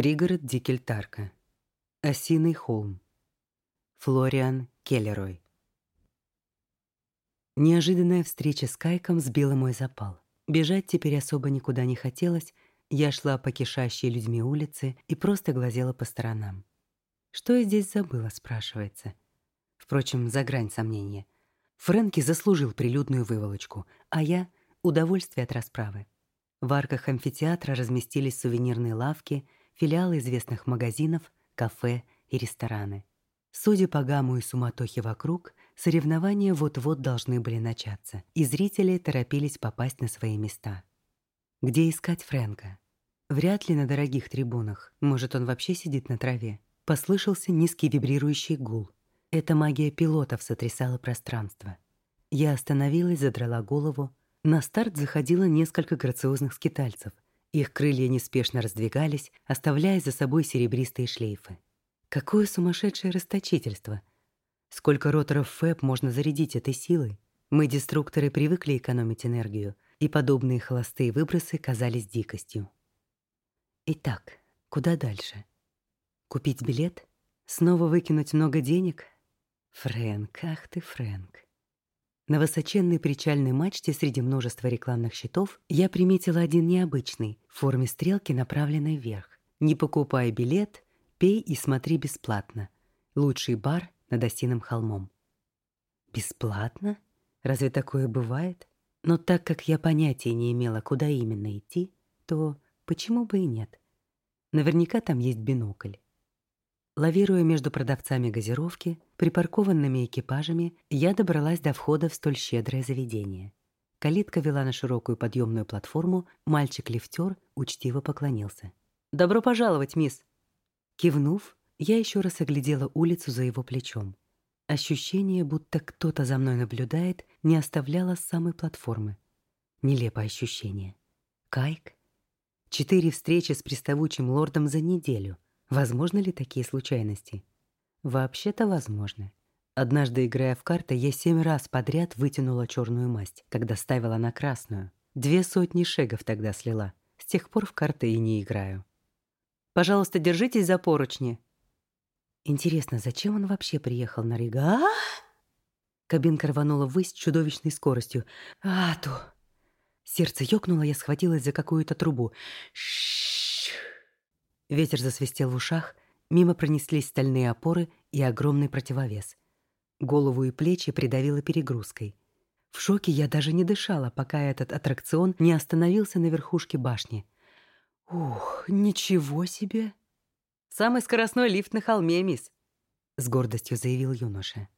Пригород Дикельтарка. Осиный холм. Флориан Келлерой. Неожиданная встреча с Кайком сбила мой запал. Бежать теперь особо никуда не хотелось, я шла по кишащей людьми улице и просто глазела по сторонам. Что я здесь забыла, спрашивается. Впрочем, за грань сомнения. Фрэнки заслужил прилюдную выволочку, а я — удовольствие от расправы. В арках амфитеатра разместились сувенирные лавки, филиалы известных магазинов, кафе и рестораны. Судя по гамму и суматохе вокруг, соревнования вот-вот должны были начаться, и зрители торопились попасть на свои места. Где искать Фрэнка? Вряд ли на дорогих трибунах. Может, он вообще сидит на траве. Послышался низкий вибрирующий гул. Эта магия пилотов сотрясала пространство. Я остановилась, задрала голову. На старт заходило несколько грациозных скитальцев. Их крылья неспешно раздвигались, оставляя за собой серебристые шлейфы. Какое сумасшедшее расточительство! Сколько роторов ФЭП можно зарядить этой силой? Мы, деструкторы, привыкли экономить энергию, и подобные холостые выбросы казались дикостью. Итак, куда дальше? Купить билет? Снова выкинуть много денег? Фрэнк, ах ты, Фрэнк. На высоченной причальной мачте среди множества рекламных щитов я приметила один необычный, в форме стрелки, направленной вверх. Не покупай билет, Пей и смотри бесплатно. Лучший бар над Осиным холмом. Бесплатно? Разве такое бывает? Но так как я понятия не имела, куда именно идти, то почему бы и нет? Наверняка там есть бинокль. Лавируя между продавцами газировки, припаркованными экипажами, я добралась до входа в столь щедрое заведение. Калитка вела на широкую подъемную платформу, мальчик-лифтер учтиво поклонился. «Добро пожаловать, мисс!» Кивнув, я еще раз оглядела улицу за его плечом. Ощущение, будто кто-то за мной наблюдает, не оставляло с самой платформы. Нелепое ощущение. Кайк? Четыре встречи с приставучим лордом за неделю. Возможны ли такие случайности? Вообще-то возможны. Однажды, играя в карты, я семь раз подряд вытянула черную масть, когда ставила на красную. Две сотни шегов тогда слила. С тех пор в карты и не играю. Пожалуйста, держитесь за поручни». Интересно, зачем он вообще приехал на Рига? Кабинка рванула ввысь с чудовищной скоростью. А, то. Сердце ёкнуло, я схватилась за какую-то трубу. Ш Ветер засвистел в ушах, мимо пронеслись стальные опоры и огромный противовес. Голову и плечи придавило перегрузкой. В шоке я даже не дышала, пока этот аттракцион не остановился на верхушке башни. «Ух, ничего себе!» «Самый скоростной лифт на холме, мисс», — с гордостью заявил юноша.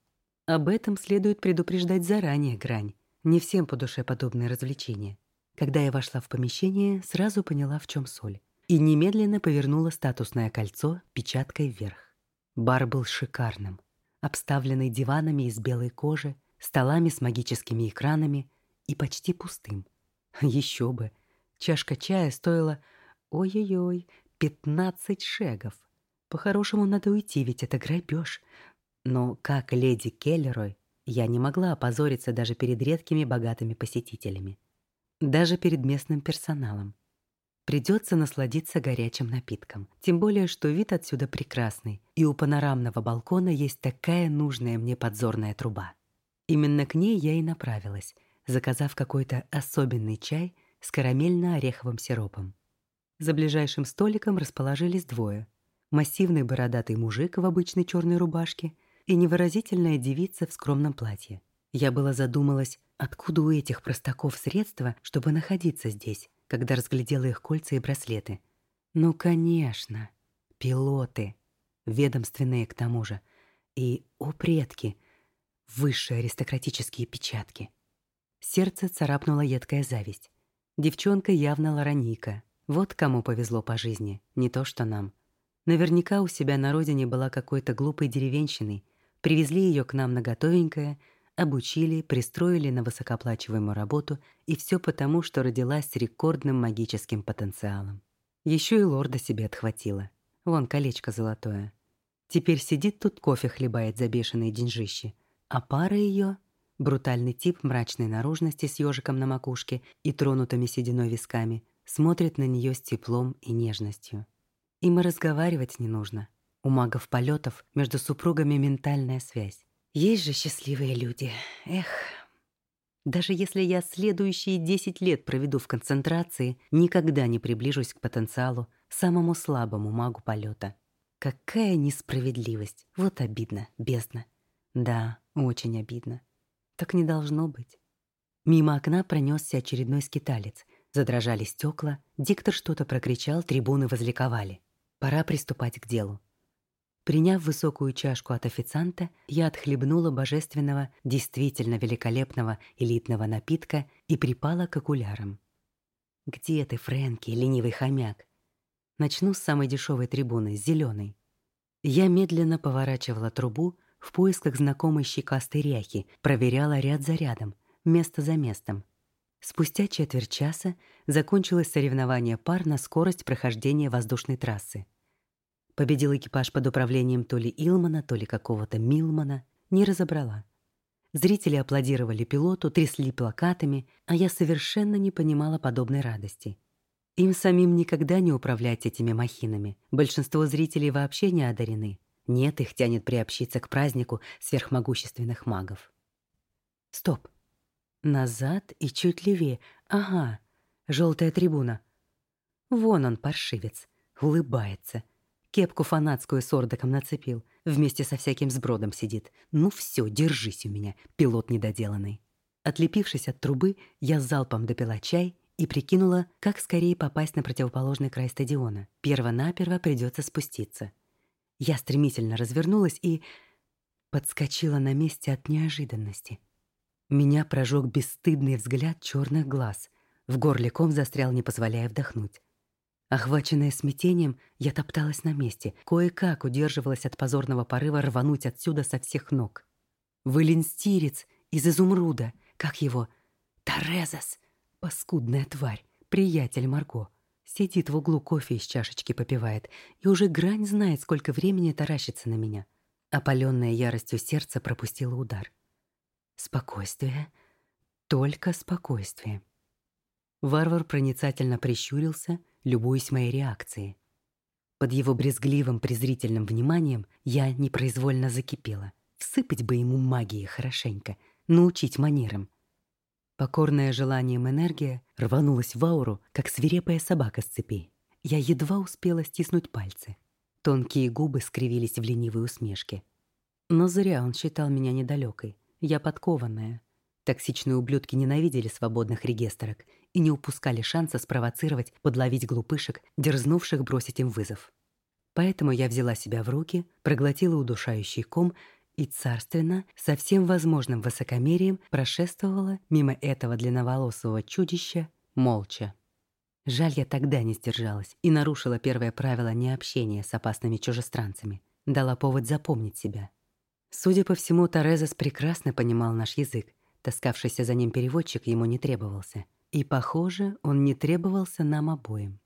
«Об этом следует предупреждать заранее, Грань. Не всем по душе подобные развлечения». Когда я вошла в помещение, сразу поняла, в чем соль. И немедленно повернула статусное кольцо печаткой вверх. Бар был шикарным. Обставленный диванами из белой кожи, столами с магическими экранами и почти пустым. Еще бы! Чашка чая стоила Ой-ой-ой, пятнадцать шегов. По-хорошему надо уйти, ведь это грабеж. Но как леди Келлерой я не могла опозориться даже перед редкими богатыми посетителями. Даже перед местным персоналом. Придется насладиться горячим напитком. Тем более, что вид отсюда прекрасный, и у панорамного балкона есть такая нужная мне подзорная труба. Именно к ней я и направилась, заказав какой-то особенный чай с карамельно-ореховым сиропом. За ближайшим столиком расположились двое. Массивный бородатый мужик в обычной черной рубашке и невыразительная девица в скромном платье. Я была задумалась, откуда у этих простаков средства, чтобы находиться здесь, когда разглядела их кольца и браслеты. Ну, конечно, пилоты, ведомственные к тому же, и, о предки, высшие аристократические печатки. Сердце царапнула едкая зависть. Девчонка явно лараника, вот кому повезло по жизни, не то что нам. Наверняка у себя на родине была какой-то глупой деревенщиной. Привезли ее к нам на готовенькое, обучили, пристроили на высокооплачиваемую работу, и все потому, что родилась с рекордным магическим потенциалом. Еще и лорда себе отхватила. Вон колечко золотое. Теперь сидит тут кофе хлебает за бешеные деньжищи. А пара ее — брутальный тип мрачной наружности с ежиком на макушке и тронутыми сединой висками — смотрит на нее с теплом и нежностью. Им и разговаривать не нужно. У магов полетов между супругами ментальная связь. Есть же счастливые люди. Эх. Даже если я следующие 10 лет проведу в концентрации, никогда не приближусь к потенциалу самому слабому магу полета. Какая несправедливость. Вот обидно, бездна. Да, очень обидно. Так не должно быть. Мимо окна пронесся очередной скиталец. Задрожали стекла, диктор что-то прокричал, трибуны возликовали. Пора приступать к делу. Приняв высокую чашку от официанта, я отхлебнула божественного, действительно великолепного элитного напитка и припала к окулярам. «Где ты, Фрэнки, ленивый хомяк?» Начну с самой дешевой трибуны, с зеленой. Я медленно поворачивала трубу в поисках знакомой щекастой ряхи, проверяла ряд за рядом, место за местом. Спустя четверть часа закончилось соревнование пар на скорость прохождения воздушной трассы. Победил экипаж под управлением то ли Илмана, то ли какого-то Милмана, не разобрала. Зрители аплодировали пилоту, трясли плакатами, а я совершенно не понимала подобной радости. Им самим никогда не управлять этими махинами. Большинство зрителей вообще не одарены. Нет, их тянет приобщиться к празднику сверхмогущественных магов. Стоп. Назад и чуть левее. Ага, желтая трибуна. Вон он, паршивец, улыбается. Кепку фанатскую с ордоком нацепил. Вместе со всяким сбродом сидит. Ну все, держись у меня, пилот недоделанный. Отлепившись от трубы, я залпом допила чай и прикинула, как скорее попасть на противоположный край стадиона. Перво-наперво придется спуститься. Я стремительно развернулась и подскочила на месте от неожиданности. Меня прожег бесстыдный взгляд черных глаз. В горле ком застрял, не позволяя вдохнуть. Охваченная смятением, я топталась на месте, кое-как удерживалась от позорного порыва рвануть отсюда со всех ног. Вылинстирец из изумруда, как его? Торезас! Паскудная тварь, приятель Марго. Сидит в углу кофе из чашечки попивает и уже грань знает, сколько времени таращится на меня. Опаленное яростью сердце пропустило удар. Спокойствие. Только спокойствие. Варвар проницательно прищурился, любуясь моей реакцией. Под его брезгливым презрительным вниманием я непроизвольно закипела. Всыпать бы ему магии хорошенько, научить манерам. Покорная желанием энергия рванулась в ауру, как свирепая собака с цепи. Я едва успела стиснуть пальцы. Тонкие губы скривились в ленивой усмешке. Но зря он считал меня недалекой. Я подкованная. Токсичные ублюдки ненавидели свободных регистрок и не упускали шанса спровоцировать, подловить глупышек, дерзнувших бросить им вызов. Поэтому я взяла себя в руки, проглотила удушающий ком и царственно, со всем возможным высокомерием прошествовала мимо этого длинноволосого чудища молча. Жаль, я тогда не сдержалась и нарушила первое правило необщения с опасными чужестранцами. Дала повод запомнить себя — Судя по всему, Торезас прекрасно понимал наш язык. Таскавшийся за ним переводчик ему не требовался. И, похоже, он не требовался нам обоим.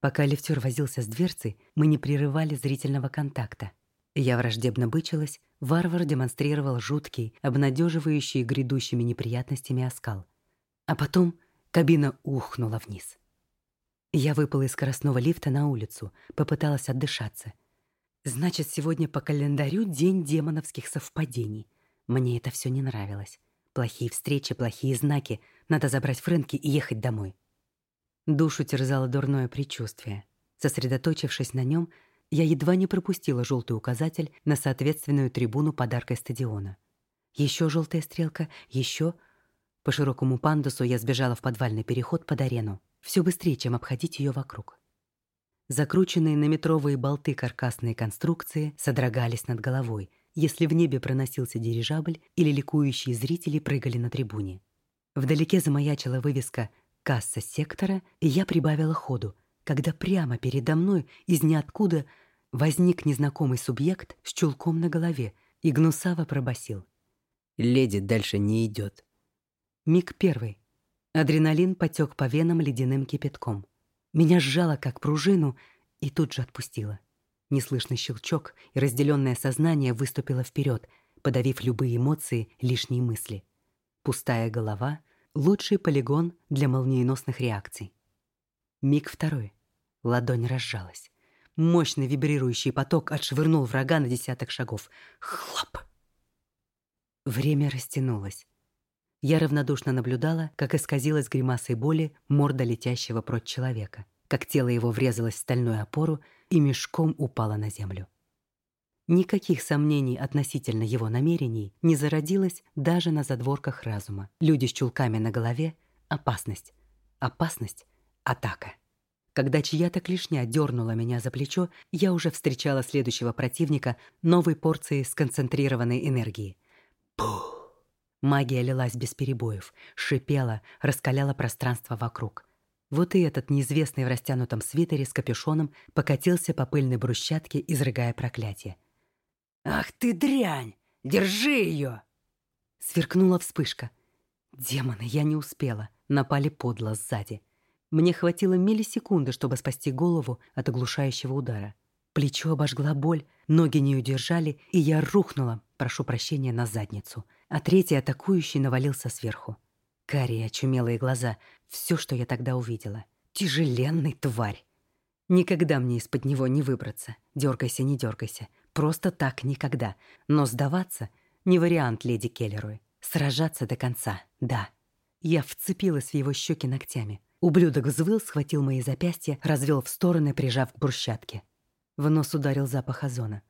Пока лифтер возился с дверцей, мы не прерывали зрительного контакта. Я враждебно бычилась, варвар демонстрировал жуткий, обнадеживающий грядущими неприятностями оскал. А потом кабина ухнула вниз. Я выпала из скоростного лифта на улицу, попыталась отдышаться. Значит, сегодня по календарю день демоновских совпадений. Мне это все не нравилось. Плохие встречи, плохие знаки. Надо забрать Фрэнки и ехать домой. Душу терзало дурное предчувствие. Сосредоточившись на нем, я едва не пропустила желтый указатель на соответственную трибуну подарка стадиона. Еще желтая стрелка, еще... По широкому пандусу я сбежала в подвальный переход под арену. Все быстрее, чем обходить ее вокруг. Закрученные на метровые болты каркасные конструкции содрогались над головой, если в небе проносился дирижабль или ликующие зрители прыгали на трибуне. Вдалеке замаячила вывеска «Касса сектора», и я прибавила ходу, когда прямо передо мной из ниоткуда возник незнакомый субъект с чулком на голове и гнусаво пробасил. «Леди дальше не идет». Миг первый. Адреналин потек по венам ледяным кипятком. Меня сжало, как пружину, и тут же отпустило. Неслышный щелчок, и разделенное сознание выступило вперед, подавив любые эмоции, лишние мысли. Пустая голова — лучший полигон для молниеносных реакций. Миг второй. Ладонь разжалась. Мощный вибрирующий поток отшвырнул врага на десяток шагов. Хлоп! Время растянулось. Я равнодушно наблюдала, как исказилась гримасой боли морда летящего прочь человека, как тело его врезалось в стальную опору и мешком упало на землю. Никаких сомнений относительно его намерений не зародилось даже на задворках разума. Люди с чулками на голове — опасность. Опасность — атака. Когда чья-то клешня дернула меня за плечо, я уже встречала следующего противника новой порцией сконцентрированной энергии. Пух! Магия лилась без перебоев, шипела, раскаляла пространство вокруг. Вот и этот неизвестный в растянутом свитере с капюшоном покатился по пыльной брусчатке, изрыгая проклятие. «Ах ты дрянь! Держи ее!» Сверкнула вспышка. Демоны, я не успела. Напали подло сзади. Мне хватило миллисекунды, чтобы спасти голову от оглушающего удара. Плечо обожгла боль, ноги не удержали, и я рухнула, прошу прощения, на задницу — а третий атакующий навалился сверху. Карие очумелые глаза — все, что я тогда увидела. Тяжеленный тварь. Никогда мне из-под него не выбраться. Дергайся, не дергайся. Просто так никогда. Но сдаваться — не вариант леди Келлеруй. Сражаться до конца — да. Я вцепилась в его щеки ногтями. Ублюдок взвыл, схватил мои запястья, развел в стороны, прижав к брусчатке. В нос ударил запах озона.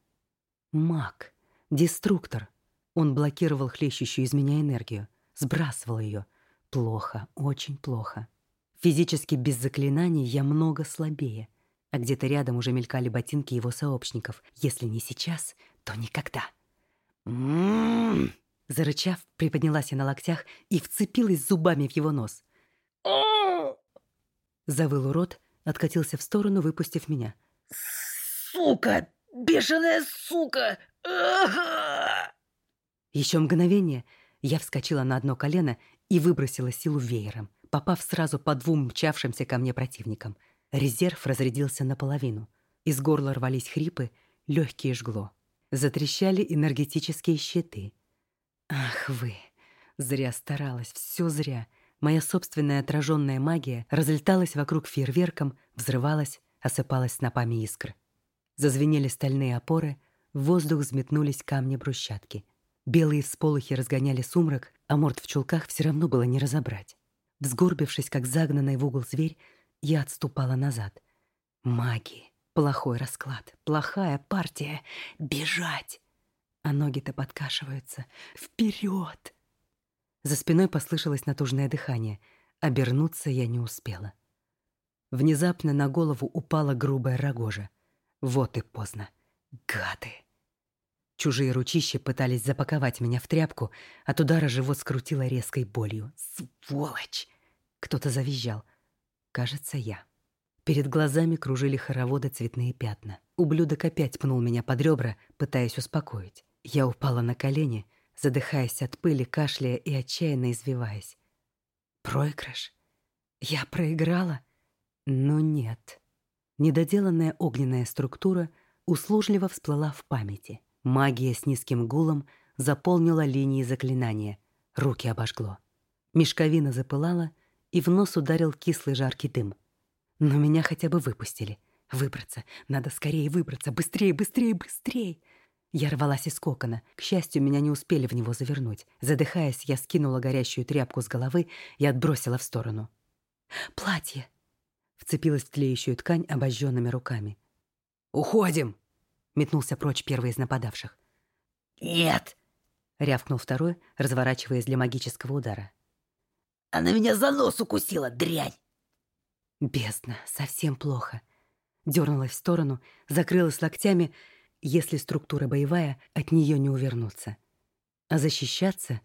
Маг. Деструктор. Он блокировал хлещущую из меня энергию, сбрасывал ее. Плохо, очень плохо. Физически без заклинаний я много слабее, а где-то рядом уже мелькали ботинки его сообщников. Если не сейчас, то никогда. «М-м-м!» Зарычав, приподнялась я на локтях и вцепилась зубами в его нос. Завыл урод, откатился в сторону, выпустив меня. «Сука! Бешеная сука! Ага!» Еще мгновение я вскочила на одно колено и выбросила силу веером, попав сразу по двум мчавшимся ко мне противникам. Резерв разрядился наполовину. Из горла рвались хрипы, легкие жгло. Затрещали энергетические щиты. Ах вы! Зря старалась, все зря. Моя собственная отраженная магия разлеталась вокруг фейерверком, взрывалась, осыпалась снопами искр. Зазвенели стальные опоры, в воздух взметнулись камни брусчатки. Белые всполохи разгоняли сумрак, а морд в чулках все равно было не разобрать. Взгорбившись, как загнанный в угол зверь, я отступала назад. Маги. Плохой расклад. Плохая партия. Бежать. А ноги-то подкашиваются. Вперед! За спиной послышалось натужное дыхание. Обернуться я не успела. Внезапно на голову упала грубая рогожа. Вот и поздно. Гады! Чужие ручища пытались запаковать меня в тряпку, от удара живот скрутило резкой болью. Сволочь! Кто-то завизжал. Кажется, я. Перед глазами кружили хороводы цветные пятна. Ублюдок опять пнул меня под ребра, пытаясь успокоить. Я упала на колени, задыхаясь от пыли, кашляя и отчаянно извиваясь. Проигрыш? Я проиграла? Но нет. Недоделанная огненная структура услужливо всплыла в памяти — Магия с низким гулом заполнила линии заклинания. Руки обожгло. Мешковина запылала, и в нос ударил кислый жаркий дым. Но меня хотя бы выпустили. Выбраться. Надо скорее выбраться. Быстрее, быстрее, быстрее. Я рвалась из кокона. К счастью, меня не успели в него завернуть. Задыхаясь, я скинула горящую тряпку с головы и отбросила в сторону. «Платье!» Вцепилась в тлеющую ткань обожженными руками. «Уходим!» Метнулся прочь первый из нападавших. «Нет!» — рявкнул второй, разворачиваясь для магического удара. «Она меня за нос укусила, дрянь!» Бездна, совсем плохо. Дернулась в сторону, закрылась локтями. Если структура боевая, от нее не увернуться. А защищаться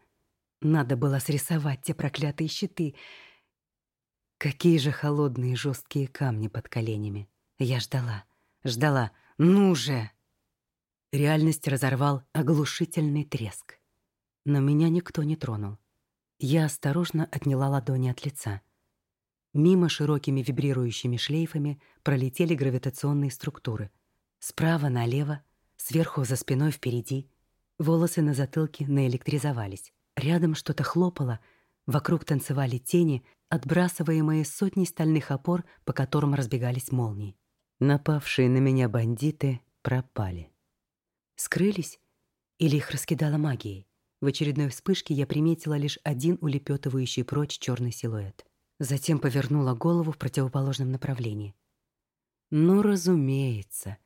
надо было срисовать те проклятые щиты. Какие же холодные жесткие камни под коленями. Я ждала, ждала. Ну же! Реальность разорвал оглушительный треск. Но меня никто не тронул. Я осторожно отняла ладони от лица. Мимо широкими вибрирующими шлейфами пролетели гравитационные структуры. Справа налево, сверху за спиной впереди. Волосы на затылке наэлектризовались. Рядом что-то хлопало, вокруг танцевали тени, отбрасываемые сотней стальных опор, по которым разбегались молнии. Напавшие на меня бандиты пропали. Скрылись или их раскидала магией? В очередной вспышке я приметила лишь один улепетывающий прочь черный силуэт. Затем повернула голову в противоположном направлении. Ну, разумеется,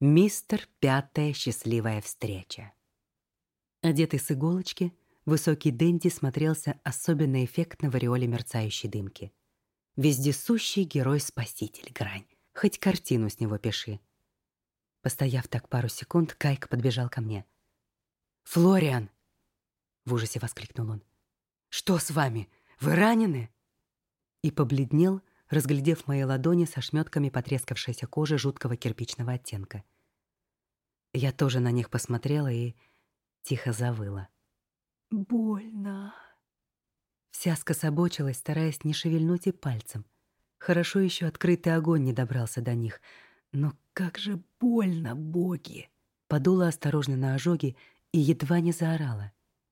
мистер Пятая счастливая встреча. Одетый с иголочки, высокий Дэнди смотрелся особенно эффектно в ореоле мерцающей дымки. Вездесущий герой-спаситель, грань. Хоть картину с него пиши. Постояв так пару секунд, Кайк подбежал ко мне. «Флориан!» — в ужасе воскликнул он. «Что с вами? Вы ранены?» И побледнел, разглядев мои ладони со шмётками потрескавшейся кожи жуткого кирпичного оттенка. Я тоже на них посмотрела и тихо завыла. «Больно!» Вся скособочилась, стараясь не шевельнуть и пальцем. Хорошо еще открытый огонь не добрался до них. Но как же больно, боги! Подула осторожно на ожоги и едва не заорала.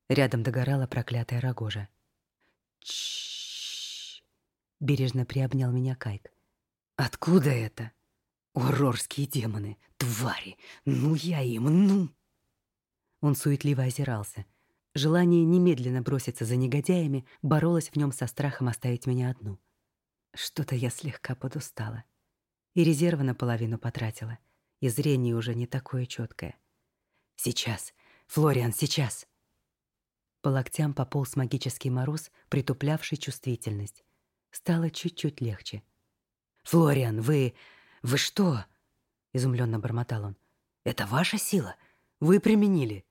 Рядом догорала проклятая рогожа. Чш! бережно приобнял меня Кайк. Откуда это? Урорские демоны, твари! Ну я им, ну! Он суетливо озирался. Желание немедленно броситься за негодяями боролось в нем со страхом оставить меня одну. Что-то я слегка подустала. И резерва наполовину потратила, и зрение уже не такое четкое. Сейчас, Флориан, сейчас!» По локтям пополз магический мороз, притуплявший чувствительность. Стало чуть-чуть легче. «Флориан, вы... вы что?» — изумленно бормотал он. «Это ваша сила? Вы применили?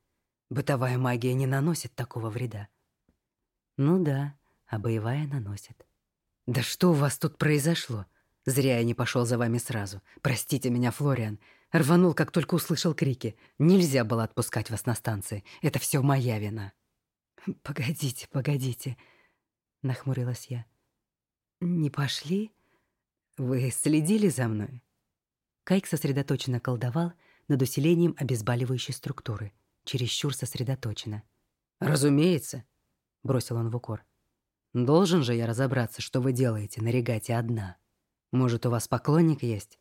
Бытовая магия не наносит такого вреда». «Ну да, а боевая наносит». «Да что у вас тут произошло? Зря я не пошел за вами сразу. Простите меня, Флориан. Рванул, как только услышал крики. Нельзя было отпускать вас на станции. Это все моя вина». «Погодите, погодите», — нахмурилась я. «Не пошли? Вы следили за мной?» Кайк сосредоточенно колдовал над усилением обезболивающей структуры. Чересчур сосредоточенно. «Разумеется», — бросил он в укор. «Должен же я разобраться, что вы делаете на регате одна. Может, у вас поклонник есть?»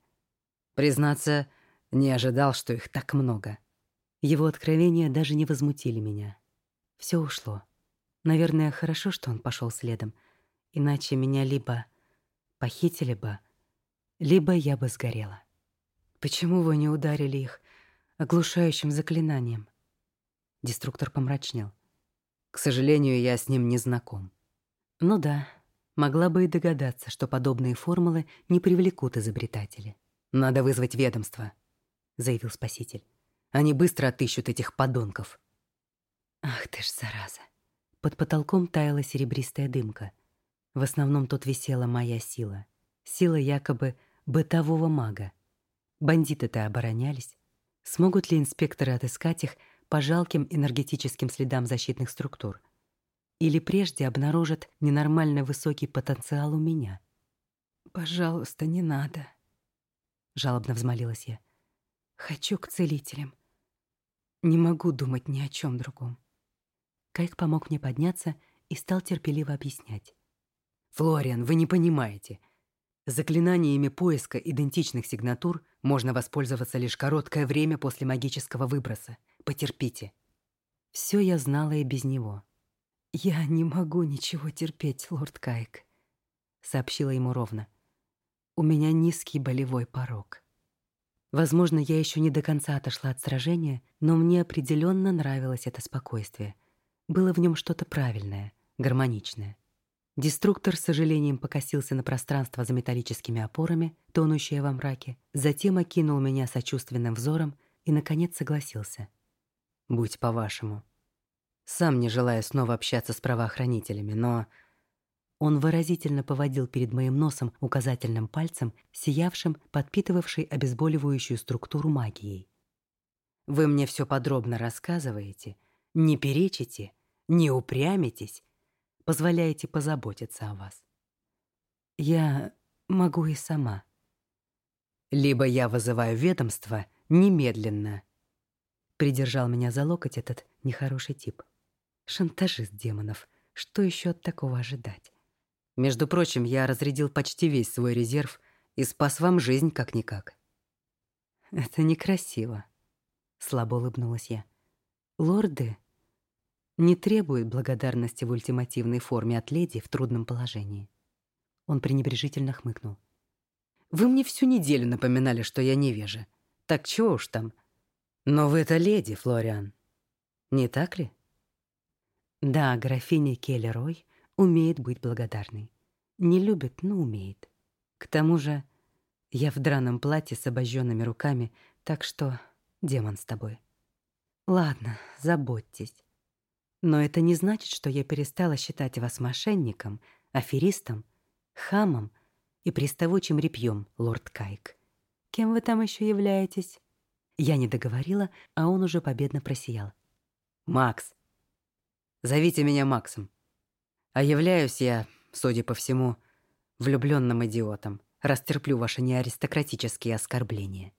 Признаться, не ожидал, что их так много. Его откровения даже не возмутили меня. Все ушло. Наверное, хорошо, что он пошел следом. Иначе меня либо похитили бы, либо я бы сгорела. Почему вы не ударили их оглушающим заклинанием? Деструктор помрачнел. К сожалению, я с ним не знаком. Ну да, могла бы и догадаться, что подобные формулы не привлекут изобретателя. Надо вызвать ведомство заявил спаситель. Они быстро отыщут этих подонков. Ах ты ж зараза. Под потолком таяла серебристая дымка. В основном тут висела моя сила. Сила якобы бытового мага. Бандиты-то оборонялись. Смогут ли инспекторы отыскать их по жалким энергетическим следам защитных структур? Или прежде обнаружат ненормально высокий потенциал у меня? «Пожалуйста, не надо», — жалобно взмолилась я. Хочу к целителям. Не могу думать ни о чем другом. Кайк помог мне подняться и стал терпеливо объяснять. «Флориан, вы не понимаете. Заклинаниями поиска идентичных сигнатур можно воспользоваться лишь короткое время после магического выброса. Потерпите». Все я знала и без него. «Я не могу ничего терпеть, лорд Кайк», — сообщила ему ровно. «У меня низкий болевой порог». Возможно, я еще не до конца отошла от сражения, но мне определенно нравилось это спокойствие. Было в нем что-то правильное, гармоничное. Деструктор с сожалением покосился на пространство за металлическими опорами, тонущее во мраке, затем окинул меня сочувственным взором и, наконец, согласился. «Будь по-вашему». Сам не желая снова общаться с правоохранителями, но он выразительно поводил перед моим носом указательным пальцем, сиявшим, подпитывавшей обезболивающую структуру магией. «Вы мне все подробно рассказываете, не перечите, не упрямитесь, позволяете позаботиться о вас. Я могу и сама. Либо я вызываю ведомство немедленно». Придержал меня за локоть этот нехороший тип. Шантажист демонов. Что еще от такого ожидать? Между прочим, я разрядил почти весь свой резерв и спас вам жизнь как-никак. Это некрасиво. Слабо улыбнулась я. Лорды не требуют благодарности в ультимативной форме от леди в трудном положении. Он пренебрежительно хмыкнул. Вы мне всю неделю напоминали, что я невежа. Так чего уж там. Но вы это леди, Флориан. Не так ли? Да, графиня Келлерой умеет быть благодарной. Не любит, но умеет. К тому же я в драном платье с обожженными руками, так что демон с тобой. Ладно, заботьтесь. Но это не значит, что я перестала считать вас мошенником, аферистом, хамом и приставучим репьем, лорд Кайк. Кем вы там еще являетесь? Я не договорила, а он уже победно просиял. Макс. Зовите меня Максом. А являюсь я, судя по всему, влюбленным идиотом, растерплю ваши неаристократические оскорбления.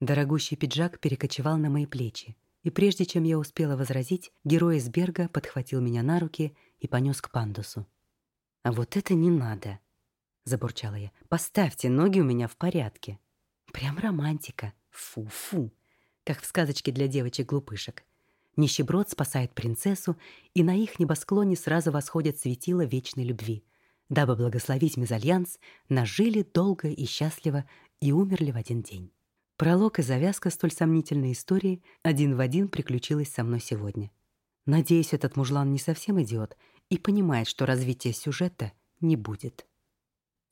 Дорогущий пиджак перекочевал на мои плечи, и прежде чем я успела возразить, герой из Берга подхватил меня на руки и понес к пандусу. А вот это не надо, забурчала я. Поставьте ноги у меня в порядке. Прям романтика. Фу-фу. Как в сказочке для девочек-глупышек. Нищеброд спасает принцессу, и на их небосклоне сразу восходят светила вечной любви. Дабы благословить мезальянс, нажили долго и счастливо и умерли в один день. Пролог и завязка столь сомнительной истории один в один приключилась со мной сегодня. Надеюсь, этот мужлан не совсем идиот и понимает, что развития сюжета не будет.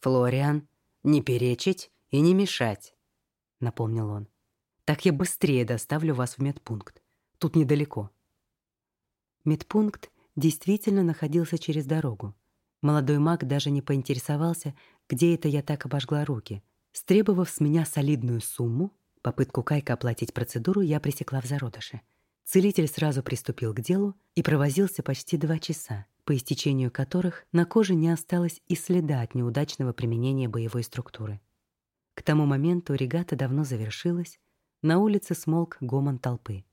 «Флориан, не перечить и не мешать», — напомнил он. «Так я быстрее доставлю вас в медпункт. Тут недалеко». Медпункт действительно находился через дорогу. Молодой маг даже не поинтересовался, где это я так обожгла руки. Стребовав с меня солидную сумму, попытку Кайка оплатить процедуру я пресекла в зародыше. Целитель сразу приступил к делу и провозился почти два часа, по истечению которых на коже не осталось и следа от неудачного применения боевой структуры. К тому моменту регата давно завершилась, на улице смолк гомон толпы.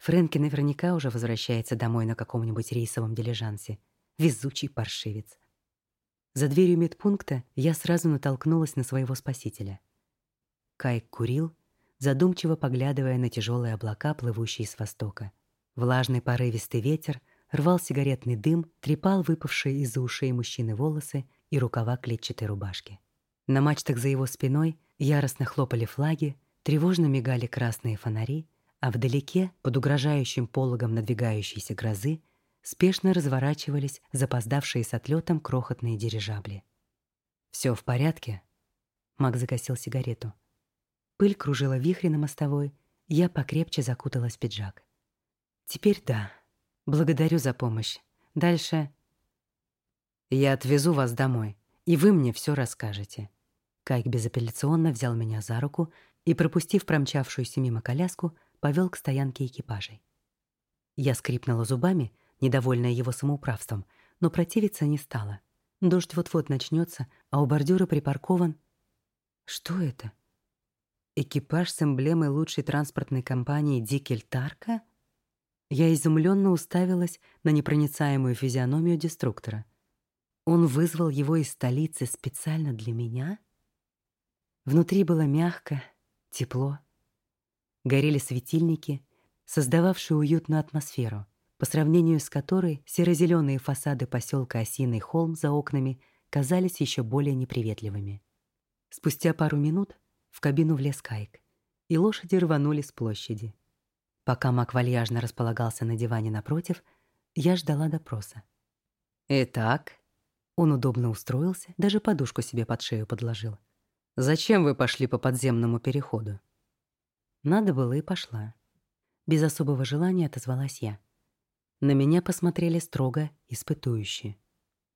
Фрэнки наверняка уже возвращается домой на каком-нибудь рейсовом дилижансе. Везучий паршивец. За дверью медпункта я сразу натолкнулась на своего спасителя. Кайк курил, задумчиво поглядывая на тяжелые облака, плывущие с востока. Влажный порывистый ветер рвал сигаретный дым, трепал выпавшие из ушей мужчины волосы и рукава клетчатой рубашки. На мачтах за его спиной яростно хлопали флаги, тревожно мигали красные фонари, а вдалеке, под угрожающим пологом надвигающейся грозы, спешно разворачивались запоздавшие с отлетом крохотные дирижабли. Все в порядке?» Мак загасил сигарету. Пыль кружила вихри на мостовой, я покрепче закуталась в пиджак. «Теперь да», Благодарю за помощь. Дальше я отвезу вас домой, и вы мне все расскажете. Кайк безапелляционно взял меня за руку и, пропустив промчавшуюся мимо коляску, повел к стоянке экипажей. Я скрипнула зубами, недовольная его самоуправством, но противиться не стала. Дождь вот-вот начнется, а у бордюра припаркован... Что это? Экипаж с эмблемой лучшей транспортной компании «Дикель Тарка»? Я изумленно уставилась на непроницаемую физиономию деструктора. Он вызвал его из столицы специально для меня? Внутри было мягко, тепло. Горели светильники, создававшие уютную атмосферу, по сравнению с которой серо-зеленые фасады поселка Осиный холм за окнами казались еще более неприветливыми. Спустя пару минут в кабину влез Кайк, и лошади рванули с площади. Пока Мак вальяжно располагался на диване напротив, я ждала допроса. «Итак?» Он удобно устроился, даже подушку себе под шею подложил. «Зачем вы пошли по подземному переходу?» Надо было и пошла. Без особого желания отозвалась я. На меня посмотрели строго, испытующе.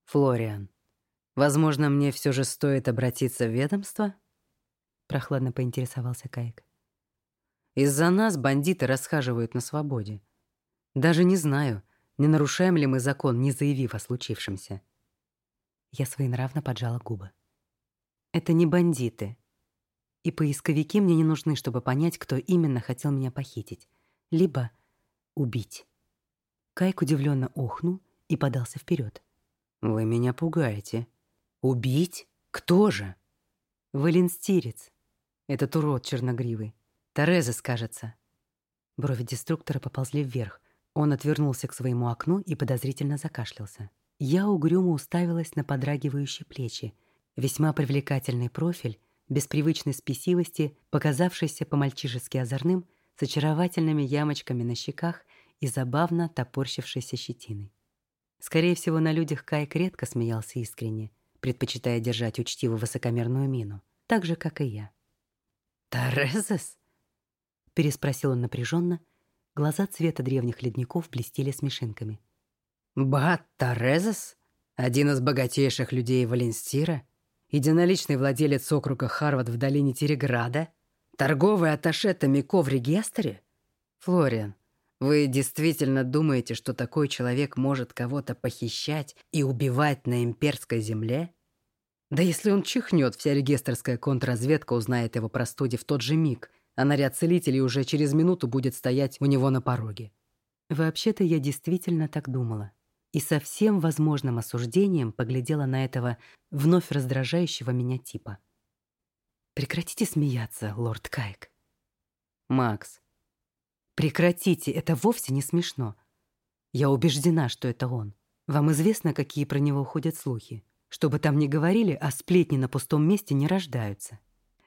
«Флориан, возможно, мне все же стоит обратиться в ведомство?» Прохладно поинтересовался Кайк. Из-за нас бандиты расхаживают на свободе. Даже не знаю, не нарушаем ли мы закон, не заявив о случившемся. Я своенравно поджала губы. Это не бандиты. И поисковики мне не нужны, чтобы понять, кто именно хотел меня похитить. Либо убить. Кайк удивленно охнул и подался вперед. «Вы меня пугаете. Убить? Кто же?» «Вален Стирец. Этот урод черногривый. Тереза, скажется. Брови деструктора поползли вверх. Он отвернулся к своему окну и подозрительно закашлялся. Я угрюмо уставилась на подрагивающие плечи, весьма привлекательный профиль, без привычной спесивости, показавшийся по-мальчишески озорным, с очаровательными ямочками на щеках и забавно топорщившейся щетиной. Скорее всего, на людях Кайк редко смеялся искренне, предпочитая держать учтиво высокомерную мину, так же, как и я. «Торезес?» — переспросил он напряженно. Глаза цвета древних ледников блестели смешинками. «Бат Торезес? Один из богатейших людей Валенстира? Единоличный владелец округа Харвард в долине Тереграда? Торговый атташе Томико в регистре? Флориан, вы действительно думаете, что такой человек может кого-то похищать и убивать на имперской земле? Да если он чихнет, вся регистрская контрразведка узнает его простуде в тот же миг — а наряд целителей уже через минуту будет стоять у него на пороге. Вообще-то я действительно так думала. И со всем возможным осуждением поглядела на этого вновь раздражающего меня типа. «Прекратите смеяться, лорд Кайк». «Макс, прекратите, это вовсе не смешно. Я убеждена, что это он. Вам известно, какие про него ходят слухи? Что бы там ни говорили, а сплетни на пустом месте не рождаются.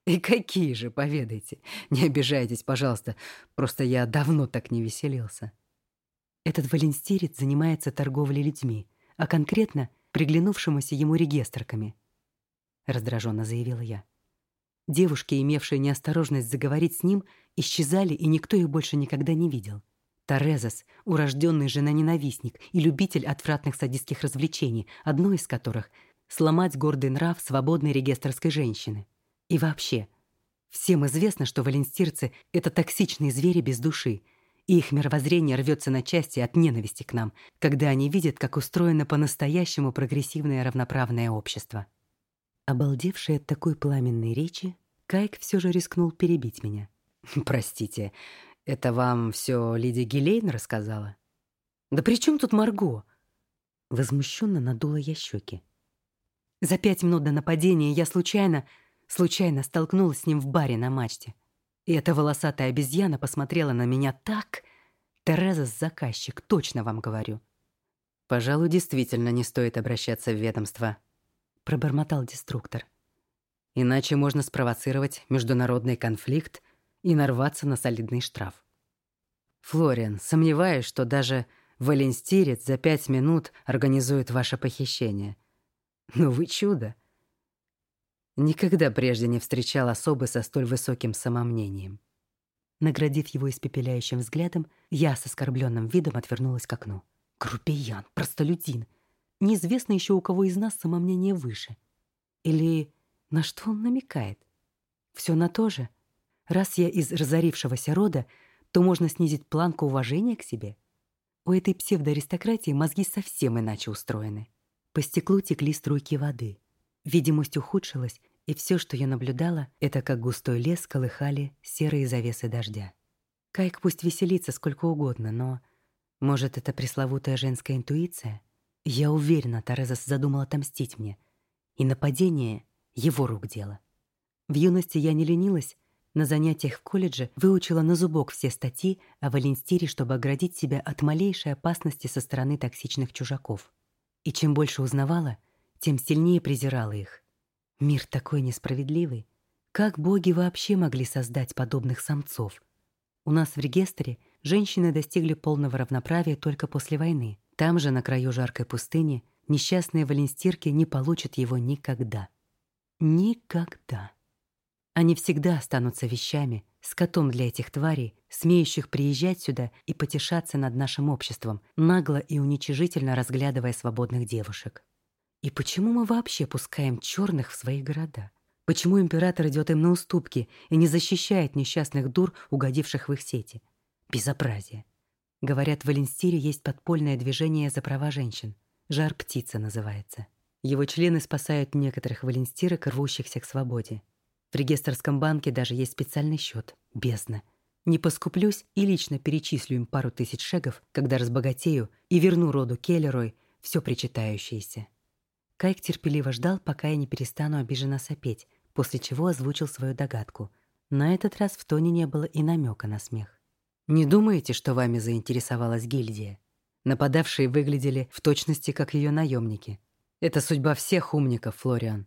«И какие же, поведайте. Не обижайтесь, пожалуйста. Просто я давно так не веселился». Этот валенстирец занимается торговлей людьми, а конкретно приглянувшемуся ему регистрками. Раздраженно заявила я. Девушки, имевшие неосторожность заговорить с ним, исчезали, и никто их больше никогда не видел. Торезас — урожденный жена-ненавистник и любитель отвратных садистских развлечений, одно из которых — сломать гордый нрав свободной регистрской женщины. И вообще, всем известно, что валенстирцы — это токсичные звери без души, и их мировоззрение рвется на части от ненависти к нам, когда они видят, как устроено по-настоящему прогрессивное равноправное общество. Обалдевший от такой пламенной речи, Кайк все же рискнул перебить меня. «Простите, это вам все Лидия Гилейн рассказала?» «Да при чем тут Марго?» Возмущенно надула я щеки. За пять минут до нападения я случайно Случайно столкнулась с ним в баре на мачте. И эта волосатая обезьяна посмотрела на меня так... Тереза заказчик, точно вам говорю. «Пожалуй, действительно не стоит обращаться в ведомство», — пробормотал деструктор. «Иначе можно спровоцировать международный конфликт и нарваться на солидный штраф. Флориан, сомневаюсь, что даже Валенстирец за пять минут организует ваше похищение. Ну вы чудо!» Никогда прежде не встречал особы со столь высоким самомнением. Наградив его испепеляющим взглядом, я с оскорбленным видом отвернулась к окну. Грубиян, простолюдин. Неизвестно еще, у кого из нас самомнение выше. Или на что он намекает? Все на то же. Раз я из разорившегося рода, то можно снизить планку уважения к себе. У этой псевдоаристократии мозги совсем иначе устроены. По стеклу текли струйки воды. Видимость ухудшилась, и все, что я наблюдала, это как густой лес колыхали серые завесы дождя. Кайк пусть веселится сколько угодно, но... Может, это пресловутая женская интуиция? Я уверена, Терезас задумал отомстить мне. И нападение — его рук дело. В юности я не ленилась, на занятиях в колледже выучила на зубок все статьи о Валенстире, чтобы оградить себя от малейшей опасности со стороны токсичных чужаков. И чем больше узнавала, тем сильнее презирала их. Мир такой несправедливый. Как боги вообще могли создать подобных самцов? У нас в регистре женщины достигли полного равноправия только после войны. Там же, на краю жаркой пустыни, несчастные валенстирки не получат его никогда. Никогда. Они всегда останутся вещами, скотом для этих тварей, смеющих приезжать сюда и потешаться над нашим обществом, нагло и уничижительно разглядывая свободных девушек. И почему мы вообще пускаем черных в свои города? Почему император идет им на уступки и не защищает несчастных дур, угодивших в их сети? Безобразие. Говорят, в Валенстире есть подпольное движение за права женщин. «Жар птица» называется. Его члены спасают некоторых валенстирок, рвущихся к свободе. В регистрском банке даже есть специальный счет. Бездна. Не поскуплюсь и лично перечислю им пару тысяч шегов, когда разбогатею и верну роду Келлерой все причитающееся. Кайк терпеливо ждал, пока я не перестану обиженно сопеть, после чего озвучил свою догадку. На этот раз в тоне не было и намека на смех. «Не думаете, что вами заинтересовалась гильдия? Нападавшие выглядели в точности, как ее наемники. Это судьба всех умников, Флориан.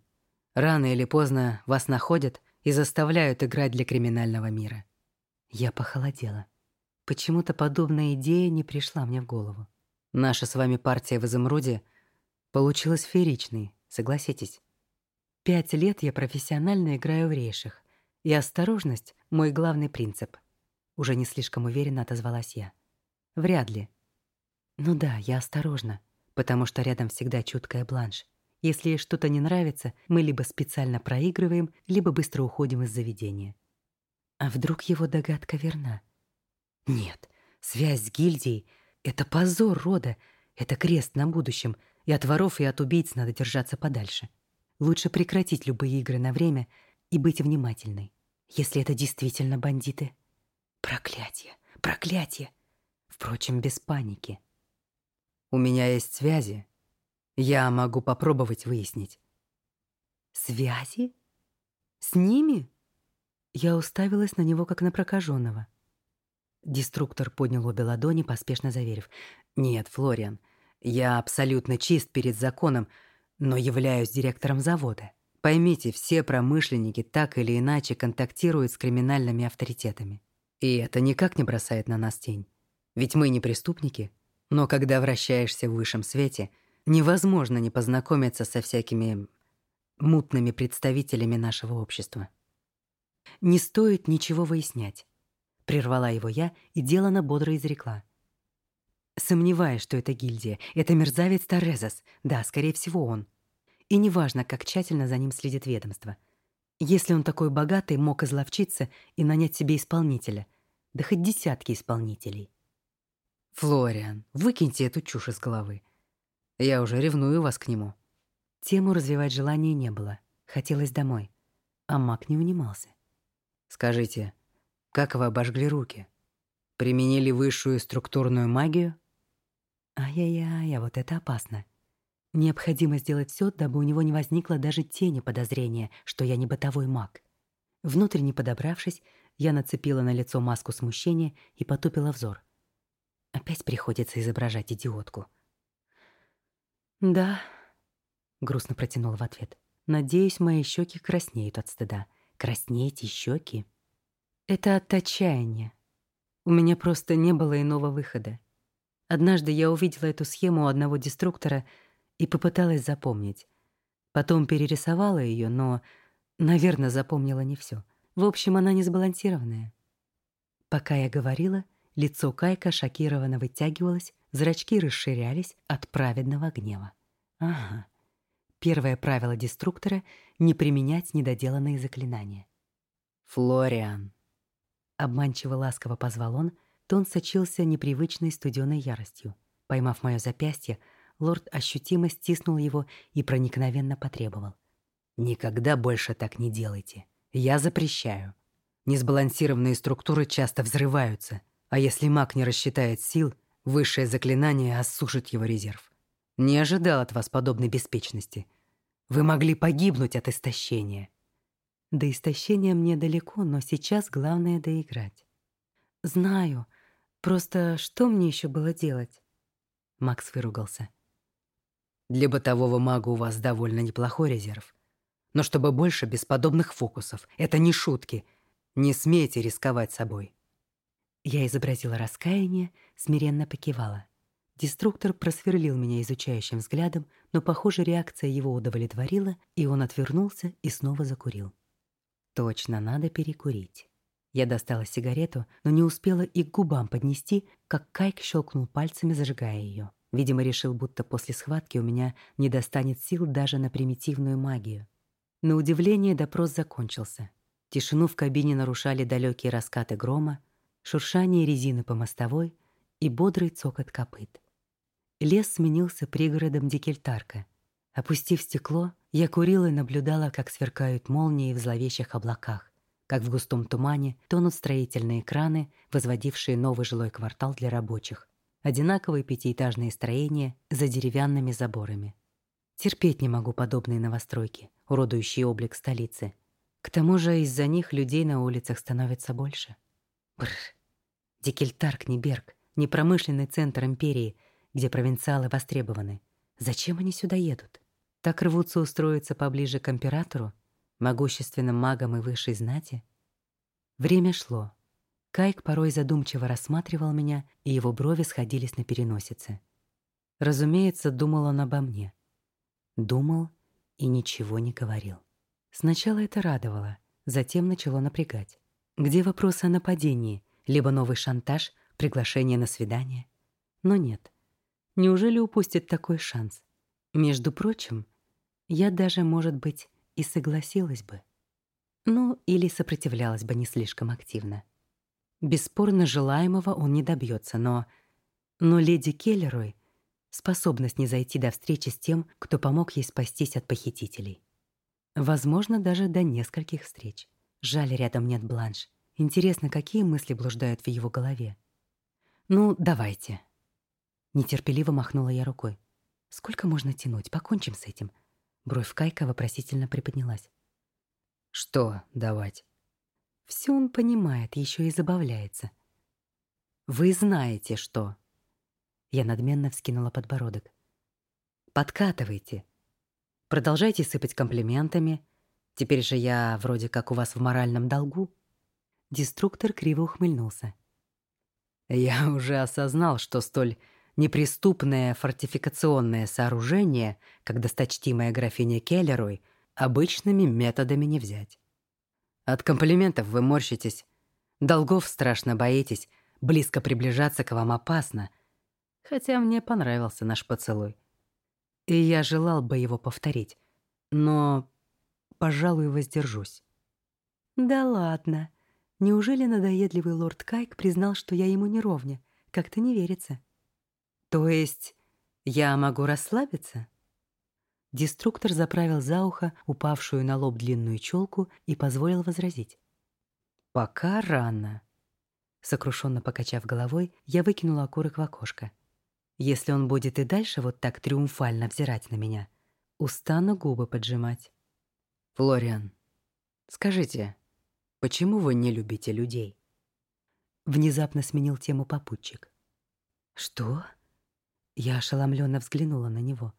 Рано или поздно вас находят и заставляют играть для криминального мира». Я похолодела. Почему-то подобная идея не пришла мне в голову. Наша с вами партия в изумруде получилась фееричной, согласитесь. Пять лет я профессионально играю в рейшах, и осторожность — мой главный принцип. Уже не слишком уверенно отозвалась я. Вряд ли. Ну да, я осторожна, потому что рядом всегда чуткая бланш. Если ей что-то не нравится, мы либо специально проигрываем, либо быстро уходим из заведения. А вдруг его догадка верна? Нет, связь с гильдией — это позор рода, это крест на будущем, и от воров и от убийц надо держаться подальше. Лучше прекратить любые игры на время и быть внимательной, если это действительно бандиты. Проклятие, проклятие. Впрочем, без паники. У меня есть связи. Я могу попробовать выяснить. Связи? С ними? Я уставилась на него, как на прокаженного. Деструктор поднял обе ладони, поспешно заверив. «Нет, Флориан, я абсолютно чист перед законом, но являюсь директором завода. Поймите, все промышленники так или иначе контактируют с криминальными авторитетами. И это никак не бросает на нас тень. Ведь мы не преступники. Но когда вращаешься в высшем свете, невозможно не познакомиться со всякими мутными представителями нашего общества. Не стоит ничего выяснять. Прервала его я и делано бодро изрекла. Сомневаюсь, что это гильдия. Это мерзавец Торезас. Да, скорее всего, он. И неважно, как тщательно за ним следит ведомство. Если он такой богатый, мог изловчиться и нанять себе исполнителя. Да хоть десятки исполнителей. Флориан, выкиньте эту чушь из головы. Я уже ревную вас к нему. Тему развивать желания не было. Хотелось домой. А маг не унимался. Скажите, как вы обожгли руки? Применили высшую структурную магию? Ай-яй-яй, а вот это опасно. Необходимо сделать все, дабы у него не возникло даже тени подозрения, что я не бытовой маг. Внутренне подобравшись, я нацепила на лицо маску смущения и потупила взор. Опять приходится изображать идиотку. «Да», — грустно протянул в ответ. «Надеюсь, мои щеки краснеют от стыда. Краснеете щеки?» «Это от отчаяния. У меня просто не было иного выхода. Однажды я увидела эту схему у одного деструктора и попыталась запомнить. Потом перерисовала ее, но, наверное, запомнила не все. В общем, она не сбалансированная. Пока я говорила, лицо Кайка шокированно вытягивалось, зрачки расширялись от праведного гнева. Ага. Первое правило деструктора — не применять недоделанные заклинания. «Флориан», — обманчиво ласково позвал он, — Тон сочился непривычной студеной яростью. Поймав мое запястье, лорд ощутимо стиснул его и проникновенно потребовал. «Никогда больше так не делайте. Я запрещаю. Несбалансированные структуры часто взрываются, а если маг не рассчитает сил, высшее заклинание осушит его резерв. Не ожидал от вас подобной беспечности. Вы могли погибнуть от истощения». До истощения мне далеко, но сейчас главное — доиграть. «Знаю», Просто что мне еще было делать? Макс выругался. Для бытового мага у вас довольно неплохой резерв. Но чтобы больше без подобных фокусов. Это не шутки. Не смейте рисковать собой. Я изобразила раскаяние, смиренно покивала. Деструктор просверлил меня изучающим взглядом, но, похоже, реакция его удовлетворила, и он отвернулся и снова закурил. Точно надо перекурить. Я достала сигарету, но не успела и к губам поднести, как Кайк щелкнул пальцами, зажигая ее. Видимо, решил, будто после схватки у меня не достанет сил даже на примитивную магию. На удивление допрос закончился. Тишину в кабине нарушали далекие раскаты грома, шуршание резины по мостовой и бодрый цокот копыт. Лес сменился пригородом Дикельтарка. Опустив стекло, я курила и наблюдала, как сверкают молнии в зловещих облаках как в густом тумане тонут строительные краны, возводившие новый жилой квартал для рабочих. Одинаковые пятиэтажные строения за деревянными заборами. Терпеть не могу подобные новостройки, уродующие облик столицы. К тому же из-за них людей на улицах становится больше. Бррр. Дикельтарк не Берг, не промышленный центр империи, где провинциалы востребованы. Зачем они сюда едут? Так рвутся устроиться поближе к императору, могущественным магам и высшей знати? Время шло. Кайк порой задумчиво рассматривал меня, и его брови сходились на переносице. Разумеется, думал он обо мне. Думал и ничего не говорил. Сначала это радовало, затем начало напрягать. Где вопросы о нападении, либо новый шантаж, приглашение на свидание? Но нет. Неужели упустит такой шанс? Между прочим, я даже, может быть, и согласилась бы. Ну, или сопротивлялась бы не слишком активно. Бесспорно, желаемого он не добьется, но... Но леди Келлерой способность не зайти до встречи с тем, кто помог ей спастись от похитителей. Возможно, даже до нескольких встреч. Жаль, рядом нет Бланш. Интересно, какие мысли блуждают в его голове. «Ну, давайте». Нетерпеливо махнула я рукой. «Сколько можно тянуть? Покончим с этим». Бровь Кайка вопросительно приподнялась. «Что давать?» Все он понимает, еще и забавляется. «Вы знаете, что...» Я надменно вскинула подбородок. «Подкатывайте. Продолжайте сыпать комплиментами. Теперь же я вроде как у вас в моральном долгу». Деструктор криво ухмыльнулся. «Я уже осознал, что столь неприступное фортификационное сооружение, как досточтимая графиня Келлерой, обычными методами не взять. От комплиментов вы морщитесь, долгов страшно боитесь, близко приближаться к вам опасно, хотя мне понравился наш поцелуй и я желал бы его повторить, но, пожалуй, воздержусь. Да ладно. Неужели надоедливый лорд Кайк признал, что я ему не ровня? Как-то не верится. То есть я могу расслабиться? Деструктор заправил за ухо упавшую на лоб длинную челку и позволил возразить. «Пока рано». Сокрушенно покачав головой, я выкинула окурок в окошко. Если он будет и дальше вот так триумфально взирать на меня, устану губы поджимать. Флориан, скажите, почему вы не любите людей? Внезапно сменил тему попутчик. Что? Я ошеломленно взглянула на него.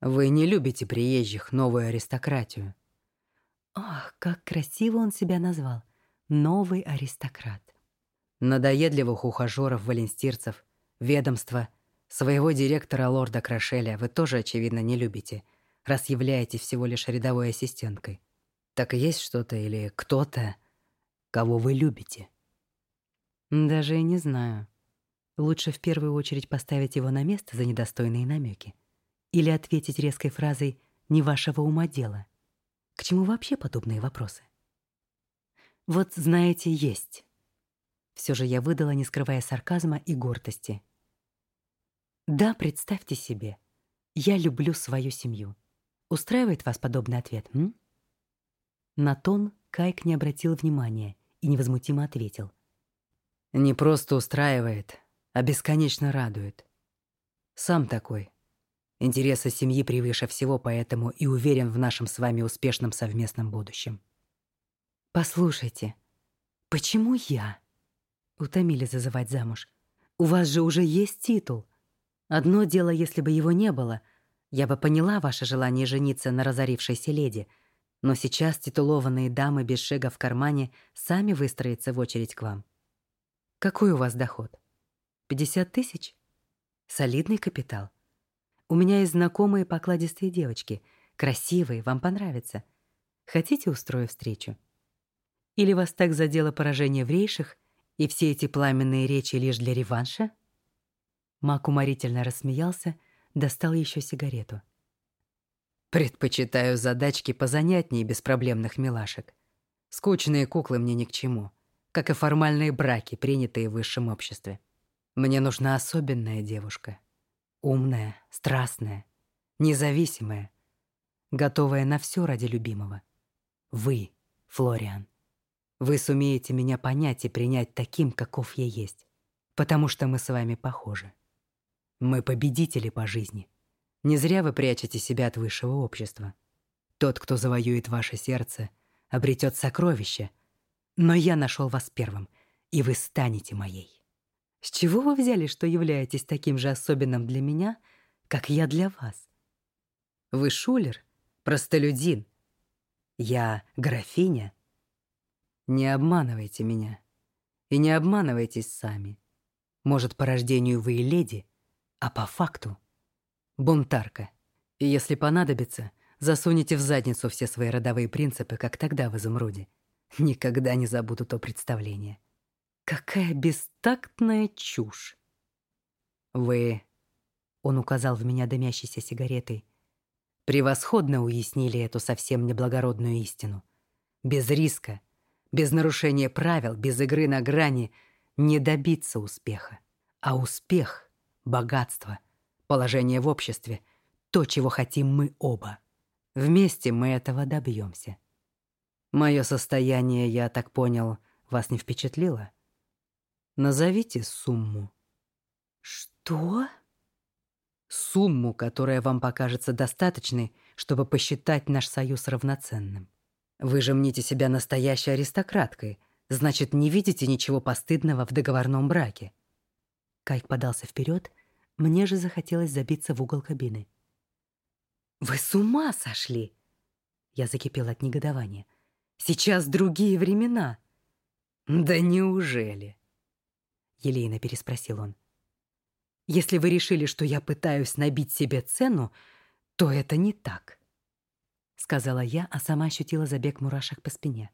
Вы не любите приезжих, новую аристократию. Ах, как красиво он себя назвал. Новый аристократ. Надоедливых ухажеров валенстирцев, ведомство, своего директора лорда Крашеля вы тоже, очевидно, не любите, раз являетесь всего лишь рядовой ассистенткой. Так есть что-то или кто-то, кого вы любите? Даже и не знаю. Лучше в первую очередь поставить его на место за недостойные намеки. Или ответить резкой фразой «не вашего ума дело». К чему вообще подобные вопросы? Вот, знаете, есть. Все же я выдала, не скрывая сарказма и гордости. Да, представьте себе. Я люблю свою семью. Устраивает вас подобный ответ, м? На тон Кайк не обратил внимания и невозмутимо ответил. Не просто устраивает, а бесконечно радует. Сам такой. Интересы семьи превыше всего, поэтому и уверен в нашем с вами успешном совместном будущем. Послушайте, почему я? Утомили зазывать замуж. У вас же уже есть титул. Одно дело, если бы его не было. Я бы поняла ваше желание жениться на разорившейся леди. Но сейчас титулованные дамы без шега в кармане сами выстроятся в очередь к вам. Какой у вас доход? 50 тысяч? Солидный капитал. У меня есть знакомые покладистые девочки. Красивые, вам понравится. Хотите устрою встречу? Или вас так задело поражение в рейшах, и все эти пламенные речи лишь для реванша? Мак уморительно рассмеялся, достал еще сигарету. «Предпочитаю задачки позанятнее беспроблемных милашек. Скучные куклы мне ни к чему, как и формальные браки, принятые в высшем обществе. Мне нужна особенная девушка. Умная, страстная, независимая, готовая на все ради любимого. Вы, Флориан. Вы сумеете меня понять и принять таким, каков я есть, потому что мы с вами похожи. Мы победители по жизни. Не зря вы прячете себя от высшего общества. Тот, кто завоюет ваше сердце, обретет сокровище. Но я нашел вас первым, и вы станете моей. С чего вы взяли, что являетесь таким же особенным для меня, как я для вас? Вы шулер, простолюдин. Я графиня. Не обманывайте меня. И не обманывайтесь сами. Может, по рождению вы и леди, а по факту — бунтарка. И если понадобится, засунете в задницу все свои родовые принципы, как тогда в изумруде. Никогда не забуду то представление. Какая бестактная чушь. Вы, он указал в меня дымящейся сигаретой, превосходно уяснили эту совсем неблагородную истину. Без риска, без нарушения правил, без игры на грани не добиться успеха. А успех, богатство, положение в обществе — то, чего хотим мы оба. Вместе мы этого добьемся. Мое состояние, я так понял, вас не впечатлило? Назовите сумму. Что? Сумму, которая вам покажется достаточной, чтобы посчитать наш союз равноценным. Вы же мните себя настоящей аристократкой, значит, не видите ничего постыдного в договорном браке. Кайк подался вперед, мне же захотелось забиться в угол кабины. «Вы с ума сошли!» Я закипела от негодования. «Сейчас другие времена!» «Да неужели?» — елейно переспросил он. «Если вы решили, что я пытаюсь набить себе цену, то это не так», — сказала я, а сама ощутила забег мурашек по спине.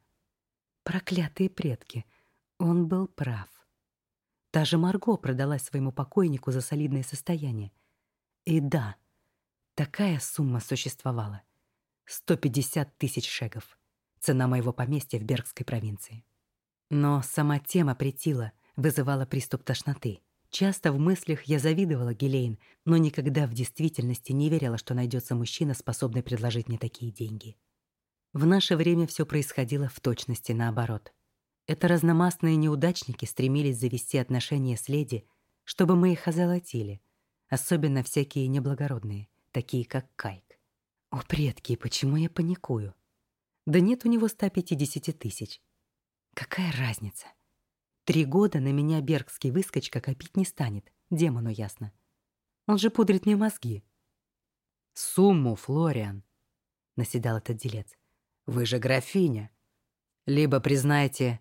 Проклятые предки. Он был прав. Даже Марго продалась своему покойнику за солидное состояние. И да, такая сумма существовала. 150 тысяч шегов. Цена моего поместья в Бергской провинции. Но сама тема претила — вызывала приступ тошноты. Часто в мыслях я завидовала Гелейн, но никогда в действительности не верила, что найдется мужчина, способный предложить мне такие деньги. В наше время все происходило в точности наоборот. Это разномастные неудачники стремились завести отношения с леди, чтобы мы их озолотили, особенно всякие неблагородные, такие как Кайк. О, предки, почему я паникую? Да нет у него 150 тысяч. Какая разница? Три года на меня бергский выскочка копить не станет, демону ясно. Он же пудрит мне мозги. «Сумму, Флориан», — наседал этот делец. «Вы же графиня. Либо признайте,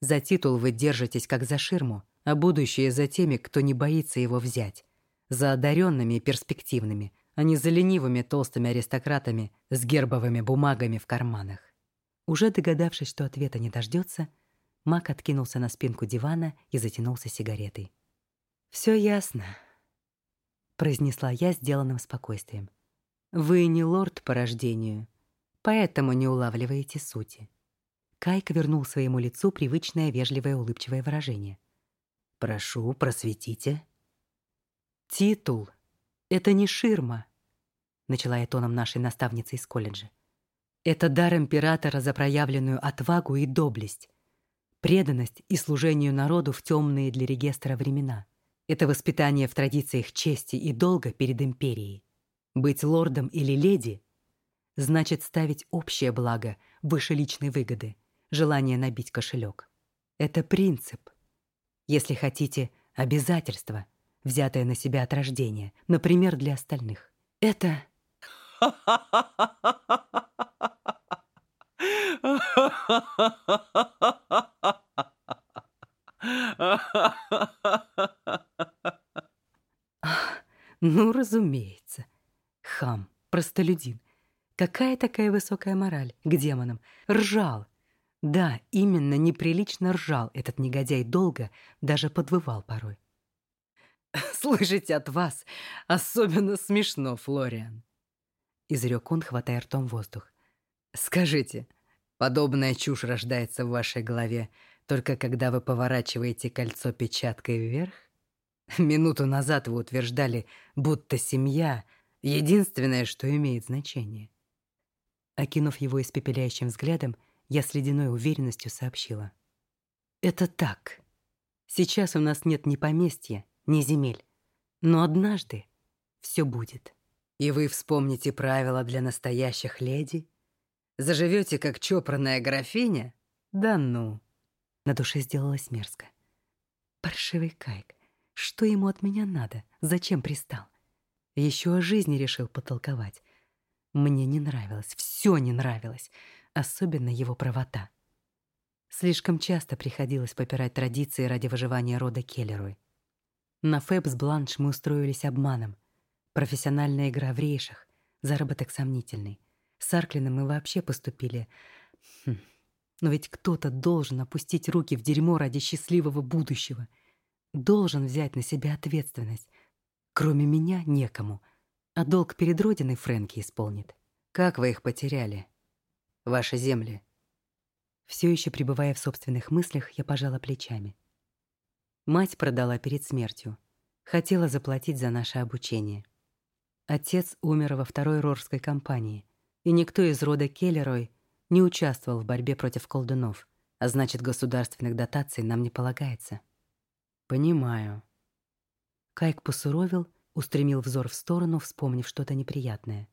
за титул вы держитесь как за ширму, а будущее за теми, кто не боится его взять, за одаренными и перспективными, а не за ленивыми толстыми аристократами с гербовыми бумагами в карманах». Уже догадавшись, что ответа не дождется, Мак откинулся на спинку дивана и затянулся сигаретой. «Все ясно», — произнесла я сделанным спокойствием. «Вы не лорд по рождению, поэтому не улавливаете сути». Кайк вернул своему лицу привычное вежливое улыбчивое выражение. «Прошу, просветите». «Титул — это не ширма», — начала я тоном нашей наставницы из колледжа. «Это дар императора за проявленную отвагу и доблесть, преданность и служению народу в темные для регистра времена. Это воспитание в традициях чести и долга перед империей. Быть лордом или леди значит ставить общее благо выше личной выгоды, желание набить кошелек. Это принцип. Если хотите, обязательство, взятое на себя от рождения, например, для остальных. Это... Ну, разумеется. Хам, простолюдин. Какая такая высокая мораль к демонам? Ржал. Да, именно неприлично ржал этот негодяй долго, даже подвывал порой. «Слышать от вас особенно смешно, Флориан», — изрек он, хватая ртом воздух. «Скажите, подобная чушь рождается в вашей голове только когда вы поворачиваете кольцо печаткой вверх? Минуту назад вы утверждали, будто семья — единственное, что имеет значение». Окинув его испепеляющим взглядом, я с ледяной уверенностью сообщила. «Это так. Сейчас у нас нет ни поместья, ни земель. Но однажды все будет». «И вы вспомните правила для настоящих леди?» Заживете как чопорная графиня? Да ну. На душе сделалось мерзко. Паршивый кайк. Что ему от меня надо? Зачем пристал? Еще о жизни решил потолковать. Мне не нравилось, все не нравилось, особенно его правота. Слишком часто приходилось попирать традиции ради выживания рода Келлерой. На Фэбс Бланш мы устроились обманом. Профессиональная игра в рейшах, заработок сомнительный. С Арклином мы вообще поступили... Хм. Но ведь кто-то должен опустить руки в дерьмо ради счастливого будущего. Должен взять на себя ответственность. Кроме меня некому. А долг перед Родиной Фрэнки исполнит. Как вы их потеряли? Ваши земли? Все еще пребывая в собственных мыслях, я пожала плечами. Мать продала перед смертью. Хотела заплатить за наше обучение. Отец умер во второй Рорской компании, и никто из рода Келлерой не участвовал в борьбе против колдунов, а значит, государственных дотаций нам не полагается. Понимаю. Кайк посуровил, устремил взор в сторону, вспомнив что-то неприятное.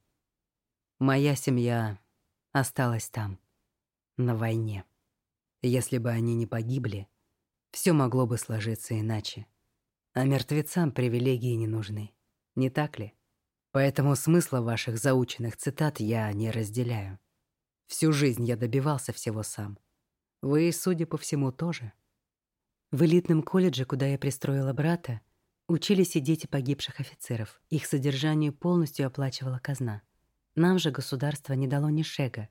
Моя семья осталась там, на войне. Если бы они не погибли, все могло бы сложиться иначе. А мертвецам привилегии не нужны, не так ли? Поэтому смысла ваших заученных цитат я не разделяю. Всю жизнь я добивался всего сам. Вы, судя по всему, тоже. В элитном колледже, куда я пристроила брата, учились и дети погибших офицеров. Их содержание полностью оплачивала казна. Нам же государство не дало ни шега,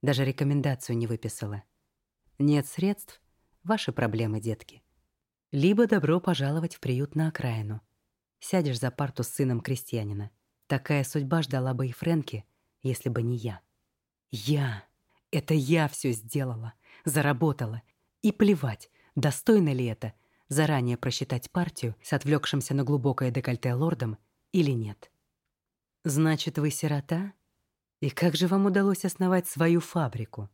даже рекомендацию не выписало. Нет средств — ваши проблемы, детки. Либо добро пожаловать в приют на окраину. Сядешь за парту с сыном крестьянина. Такая судьба ждала бы и Фрэнки, если бы не я. Я. Это я все сделала, заработала. И плевать, достойно ли это заранее просчитать партию с отвлекшимся на глубокое декольте лордом или нет. Значит, вы сирота? И как же вам удалось основать свою фабрику?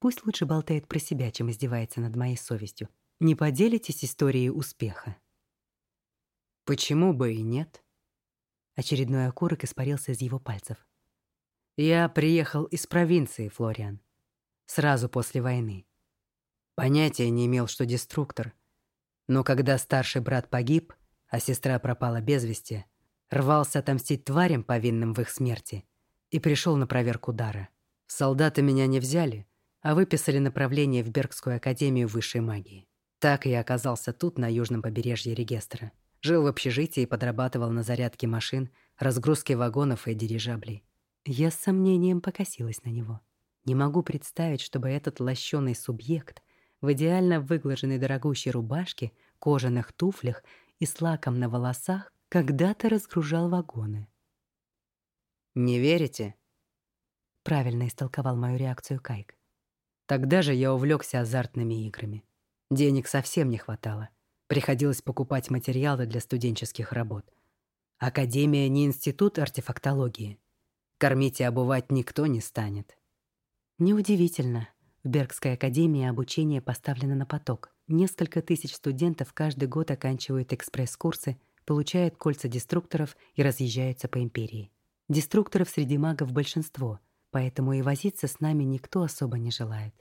Пусть лучше болтает про себя, чем издевается над моей совестью. Не поделитесь историей успеха? Почему бы и нет? Очередной окурок испарился из его пальцев. «Я приехал из провинции, Флориан. Сразу после войны. Понятия не имел, что деструктор. Но когда старший брат погиб, а сестра пропала без вести, рвался отомстить тварям, повинным в их смерти, и пришел на проверку дара. Солдаты меня не взяли, а выписали направление в Бергскую академию высшей магии. Так я оказался тут, на южном побережье Регестра. Жил в общежитии и подрабатывал на зарядке машин, разгрузке вагонов и дирижаблей. Я с сомнением покосилась на него. Не могу представить, чтобы этот лощеный субъект в идеально выглаженной дорогущей рубашке, кожаных туфлях и с лаком на волосах когда-то разгружал вагоны. «Не верите?» Правильно истолковал мою реакцию Кайк. Тогда же я увлекся азартными играми. Денег совсем не хватало. Приходилось покупать материалы для студенческих работ. Академия не институт артефактологии. Кормить и обувать никто не станет. Неудивительно. В Бергской академии обучение поставлено на поток. Несколько тысяч студентов каждый год оканчивают экспресс-курсы, получают кольца деструкторов и разъезжаются по империи. Деструкторов среди магов большинство, поэтому и возиться с нами никто особо не желает.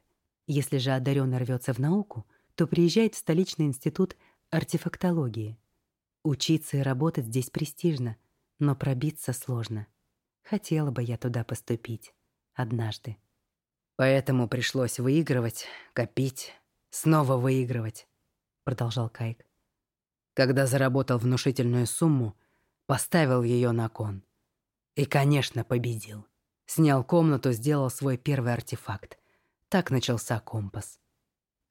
Если же одарённый рвется в науку, то приезжает в столичный институт артефактологии. Учиться и работать здесь престижно, но пробиться сложно. Хотела бы я туда поступить. Однажды. Поэтому пришлось выигрывать, копить, снова выигрывать, продолжал Кайк. Когда заработал внушительную сумму, поставил ее на кон. И, конечно, победил. Снял комнату, сделал свой первый артефакт. Так начался компас.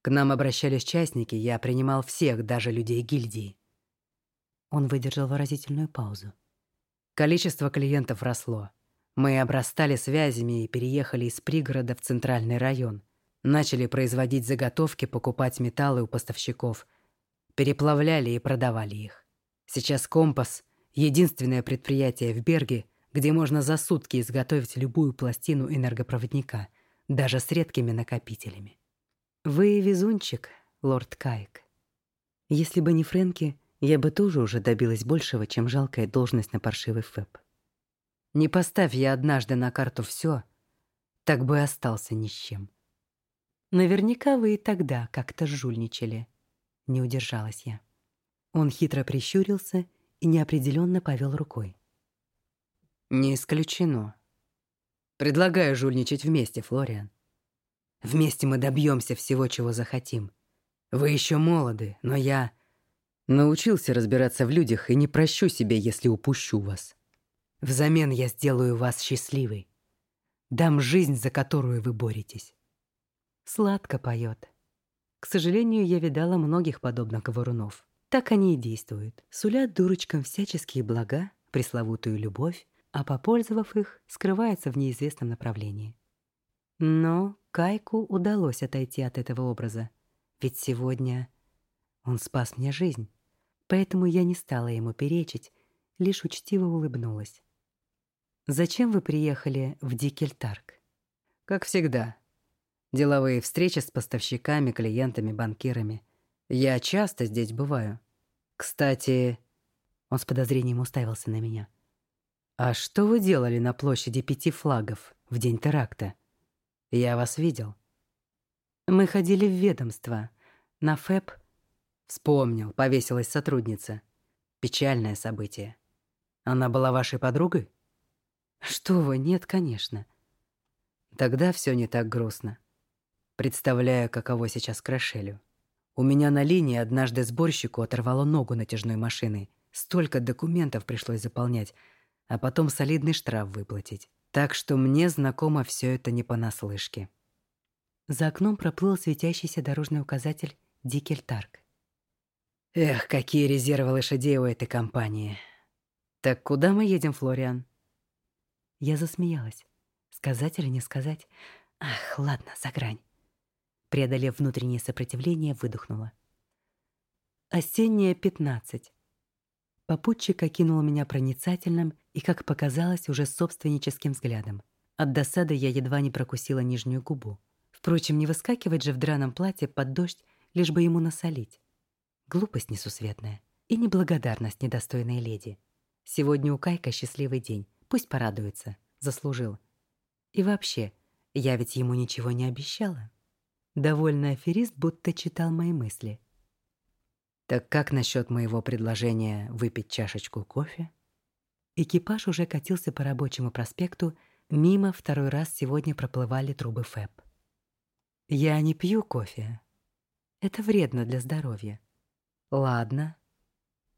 К нам обращались частники, я принимал всех, даже людей гильдии. Он выдержал выразительную паузу. Количество клиентов росло. Мы обрастали связями и переехали из пригорода в центральный район. Начали производить заготовки, покупать металлы у поставщиков. Переплавляли и продавали их. Сейчас «Компас» — единственное предприятие в Берге, где можно за сутки изготовить любую пластину энергопроводника, даже с редкими накопителями. Вы везунчик, лорд Кайк. Если бы не Фрэнки, я бы тоже уже добилась большего, чем жалкая должность на паршивый ФЭП. Не поставь я однажды на карту все, так бы остался ни с чем. Наверняка вы и тогда как-то жульничали. Не удержалась я. Он хитро прищурился и неопределенно повел рукой. Не исключено. Предлагаю жульничать вместе, Флориан. Вместе мы добьемся всего, чего захотим. Вы еще молоды, но я научился разбираться в людях и не прощу себе, если упущу вас. Взамен я сделаю вас счастливой. Дам жизнь, за которую вы боретесь. Сладко поет. К сожалению, я видала многих подобных говорунов. Так они и действуют. Сулят дурочкам всяческие блага, пресловутую любовь, а попользовав их, скрывается в неизвестном направлении. Но Кайку удалось отойти от этого образа. Ведь сегодня он спас мне жизнь. Поэтому я не стала ему перечить, лишь учтиво улыбнулась. «Зачем вы приехали в Дикельтарк?» «Как всегда. Деловые встречи с поставщиками, клиентами, банкирами. Я часто здесь бываю. Кстати...» Он с подозрением уставился на меня. «А что вы делали на площади Пяти Флагов в день теракта? Я вас видел». «Мы ходили в ведомство. На ФЭП...» «Вспомнил, повесилась сотрудница. Печальное событие. Она была вашей подругой?» «Что вы, нет, конечно». «Тогда все не так грустно. Представляю, каково сейчас Крашелю. У меня на линии однажды сборщику оторвало ногу натяжной машиной. Столько документов пришлось заполнять, а потом солидный штраф выплатить. Так что мне знакомо все это не понаслышке. За окном проплыл светящийся дорожный указатель «Дикельтарк». Эх, какие резервы лошадей у этой компании. Так куда мы едем, Флориан? Я засмеялась. Сказать или не сказать? Ах, ладно, за грань преодолев внутреннее сопротивление, выдохнула. Осенняя пятнадцать. Попутчик окинул меня проницательным и, как показалось, уже собственническим взглядом. От досады я едва не прокусила нижнюю губу. Впрочем, не выскакивать же в драном платье под дождь, лишь бы ему насолить. Глупость несусветная и неблагодарность недостойной леди. Сегодня у Кайка счастливый день, пусть порадуется, заслужил. И вообще, я ведь ему ничего не обещала. Довольный аферист будто читал мои мысли. «Так как насчет моего предложения выпить чашечку кофе?» Экипаж уже катился по рабочему проспекту, мимо второй раз сегодня проплывали трубы ФЭП. «Я не пью кофе. Это вредно для здоровья». «Ладно».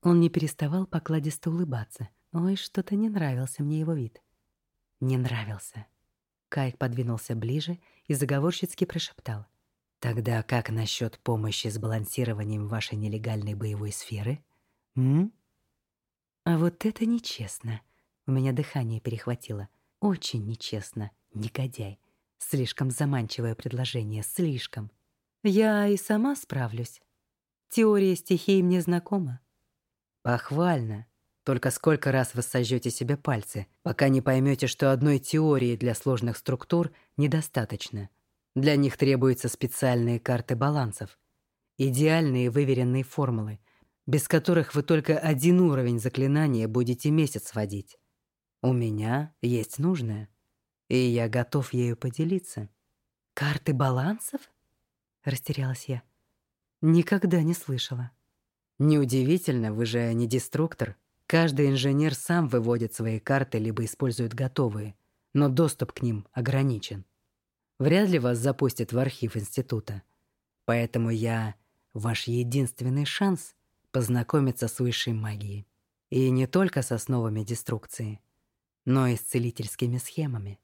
Он не переставал покладисто улыбаться. Ой, что-то не нравился мне его вид. Не нравился. Кайк подвинулся ближе и заговорщицки прошептал. Тогда как насчет помощи с балансированием вашей нелегальной боевой сферы? М? А вот это нечестно. У меня дыхание перехватило. Очень нечестно, негодяй. Слишком заманчивое предложение, слишком. Я и сама справлюсь. Теория стихий мне знакома. Похвально. Только сколько раз вы сожжете себе пальцы, пока не поймете, что одной теории для сложных структур недостаточно. Для них требуются специальные карты балансов, идеальные выверенные формулы, без которых вы только один уровень заклинания будете месяц водить. У меня есть нужное, и я готов ею поделиться. «Карты балансов?» — растерялась я. «Никогда не слышала». Неудивительно, вы же не деструктор. Каждый инженер сам выводит свои карты либо использует готовые, но доступ к ним ограничен. Вряд ли вас запустят в архив института. Поэтому я ваш единственный шанс познакомиться с высшей магией. И не только с основами деструкции, но и с целительскими схемами.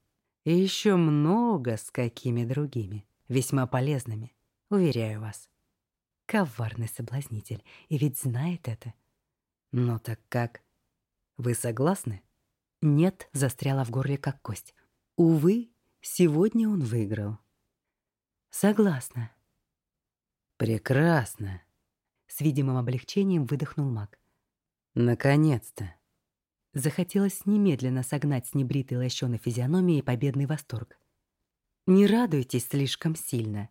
И еще много с какими другими, весьма полезными, уверяю вас. Коварный соблазнитель, и ведь знает это. Ну так как? Вы согласны? Нет, застряла в горле как кость. Увы, Сегодня он выиграл. Согласна. Прекрасно. С видимым облегчением выдохнул маг. Наконец-то. Захотелось немедленно согнать с небритой лощеной физиономией победный восторг. Не радуйтесь слишком сильно.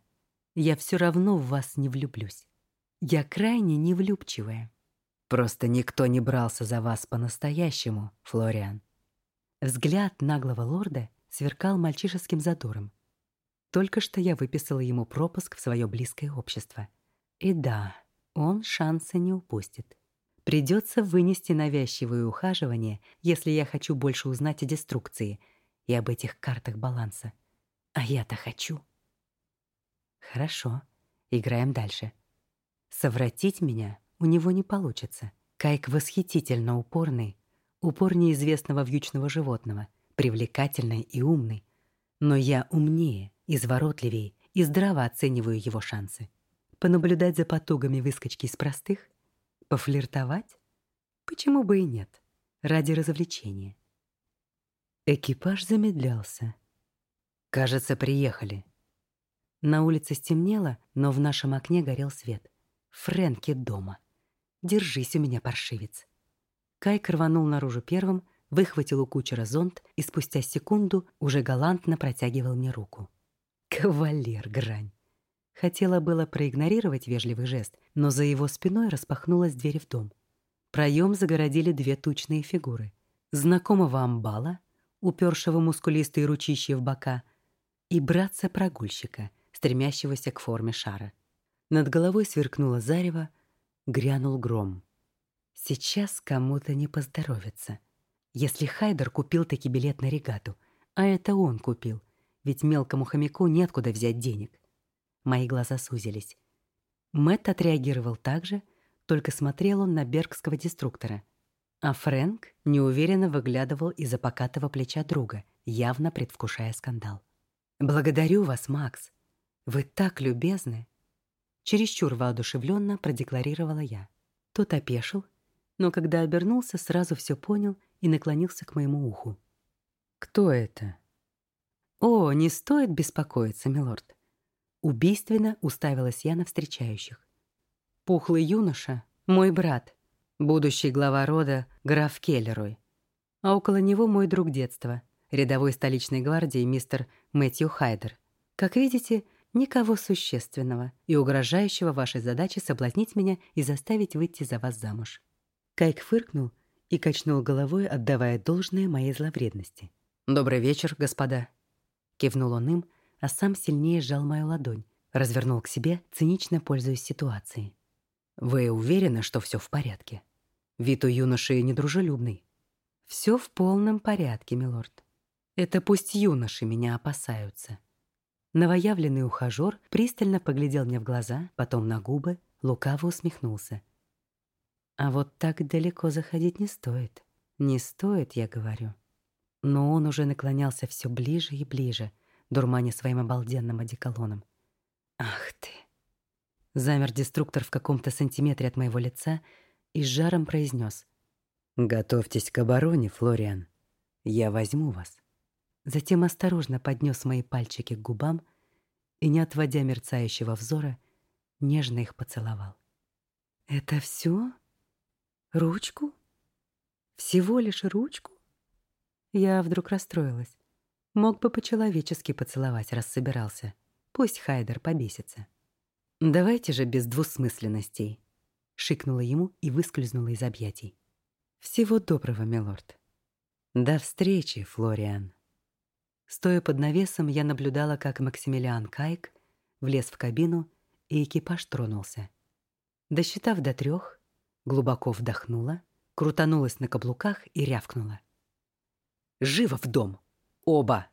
Я все равно в вас не влюблюсь. Я крайне невлюбчивая. Просто никто не брался за вас по-настоящему, Флориан. Взгляд наглого лорда сверкал мальчишеским задором. Только что я выписала ему пропуск в свое близкое общество. И да, он шанса не упустит. Придется вынести навязчивое ухаживание, если я хочу больше узнать о деструкции и об этих картах баланса. А я-то хочу. Хорошо, играем дальше. Совратить меня у него не получится. Кайк восхитительно упорный, упор неизвестного вьючного животного, привлекательный и умный. Но я умнее, изворотливее и здраво оцениваю его шансы. Понаблюдать за потугами выскочки из простых — Пофлиртовать? Почему бы и нет? Ради развлечения. Экипаж замедлялся. Кажется, приехали. На улице стемнело, но в нашем окне горел свет. Фрэнки дома. Держись у меня, паршивец. Кайк рванул наружу первым, выхватил у кучера зонт и спустя секунду уже галантно протягивал мне руку. Кавалер грань. Хотела было проигнорировать вежливый жест, но за его спиной распахнулась дверь в дом. Проем загородили две тучные фигуры. Знакомого амбала, упершего мускулистые ручища в бока, и братца-прогульщика, стремящегося к форме шара. Над головой сверкнуло зарево, грянул гром. Сейчас кому-то не поздоровится. Если Хайдер купил таки билет на регату, а это он купил, ведь мелкому хомяку неоткуда взять денег — Мои глаза сузились. Мэтт отреагировал так же, только смотрел он на бергского деструктора. А Фрэнк неуверенно выглядывал из-за покатого плеча друга, явно предвкушая скандал. «Благодарю вас, Макс. Вы так любезны!» Чересчур воодушевленно продекларировала я. Тот опешил, но когда обернулся, сразу все понял и наклонился к моему уху. «Кто это?» «О, не стоит беспокоиться, милорд. Убийственно уставилась я на встречающих. Пухлый юноша — мой брат, будущий глава рода граф Келлерой. А около него мой друг детства, рядовой столичной гвардии мистер Мэтью Хайдер. Как видите, никого существенного и угрожающего вашей задаче соблазнить меня и заставить выйти за вас замуж. Кайк фыркнул и качнул головой, отдавая должное моей зловредности. «Добрый вечер, господа», — кивнул он им, — а сам сильнее сжал мою ладонь, развернул к себе, цинично пользуясь ситуацией. «Вы уверены, что все в порядке? Вид у юноши недружелюбный». «Все в полном порядке, милорд. Это пусть юноши меня опасаются». Новоявленный ухажер пристально поглядел мне в глаза, потом на губы, лукаво усмехнулся. «А вот так далеко заходить не стоит. Не стоит, я говорю». Но он уже наклонялся все ближе и ближе, дурманя своим обалденным одеколоном. «Ах ты!» Замер деструктор в каком-то сантиметре от моего лица и с жаром произнес: «Готовьтесь к обороне, Флориан. Я возьму вас». Затем осторожно поднес мои пальчики к губам и, не отводя мерцающего взора, нежно их поцеловал. «Это все? Ручку? Всего лишь ручку?» Я вдруг расстроилась. Мог бы по-человечески поцеловать, раз собирался. Пусть Хайдер побесится. «Давайте же без двусмысленностей», — шикнула ему и выскользнула из объятий. «Всего доброго, милорд». «До встречи, Флориан». Стоя под навесом, я наблюдала, как Максимилиан Кайк влез в кабину, и экипаж тронулся. Досчитав до трех, глубоко вдохнула, крутанулась на каблуках и рявкнула. «Живо в дом!» Оба.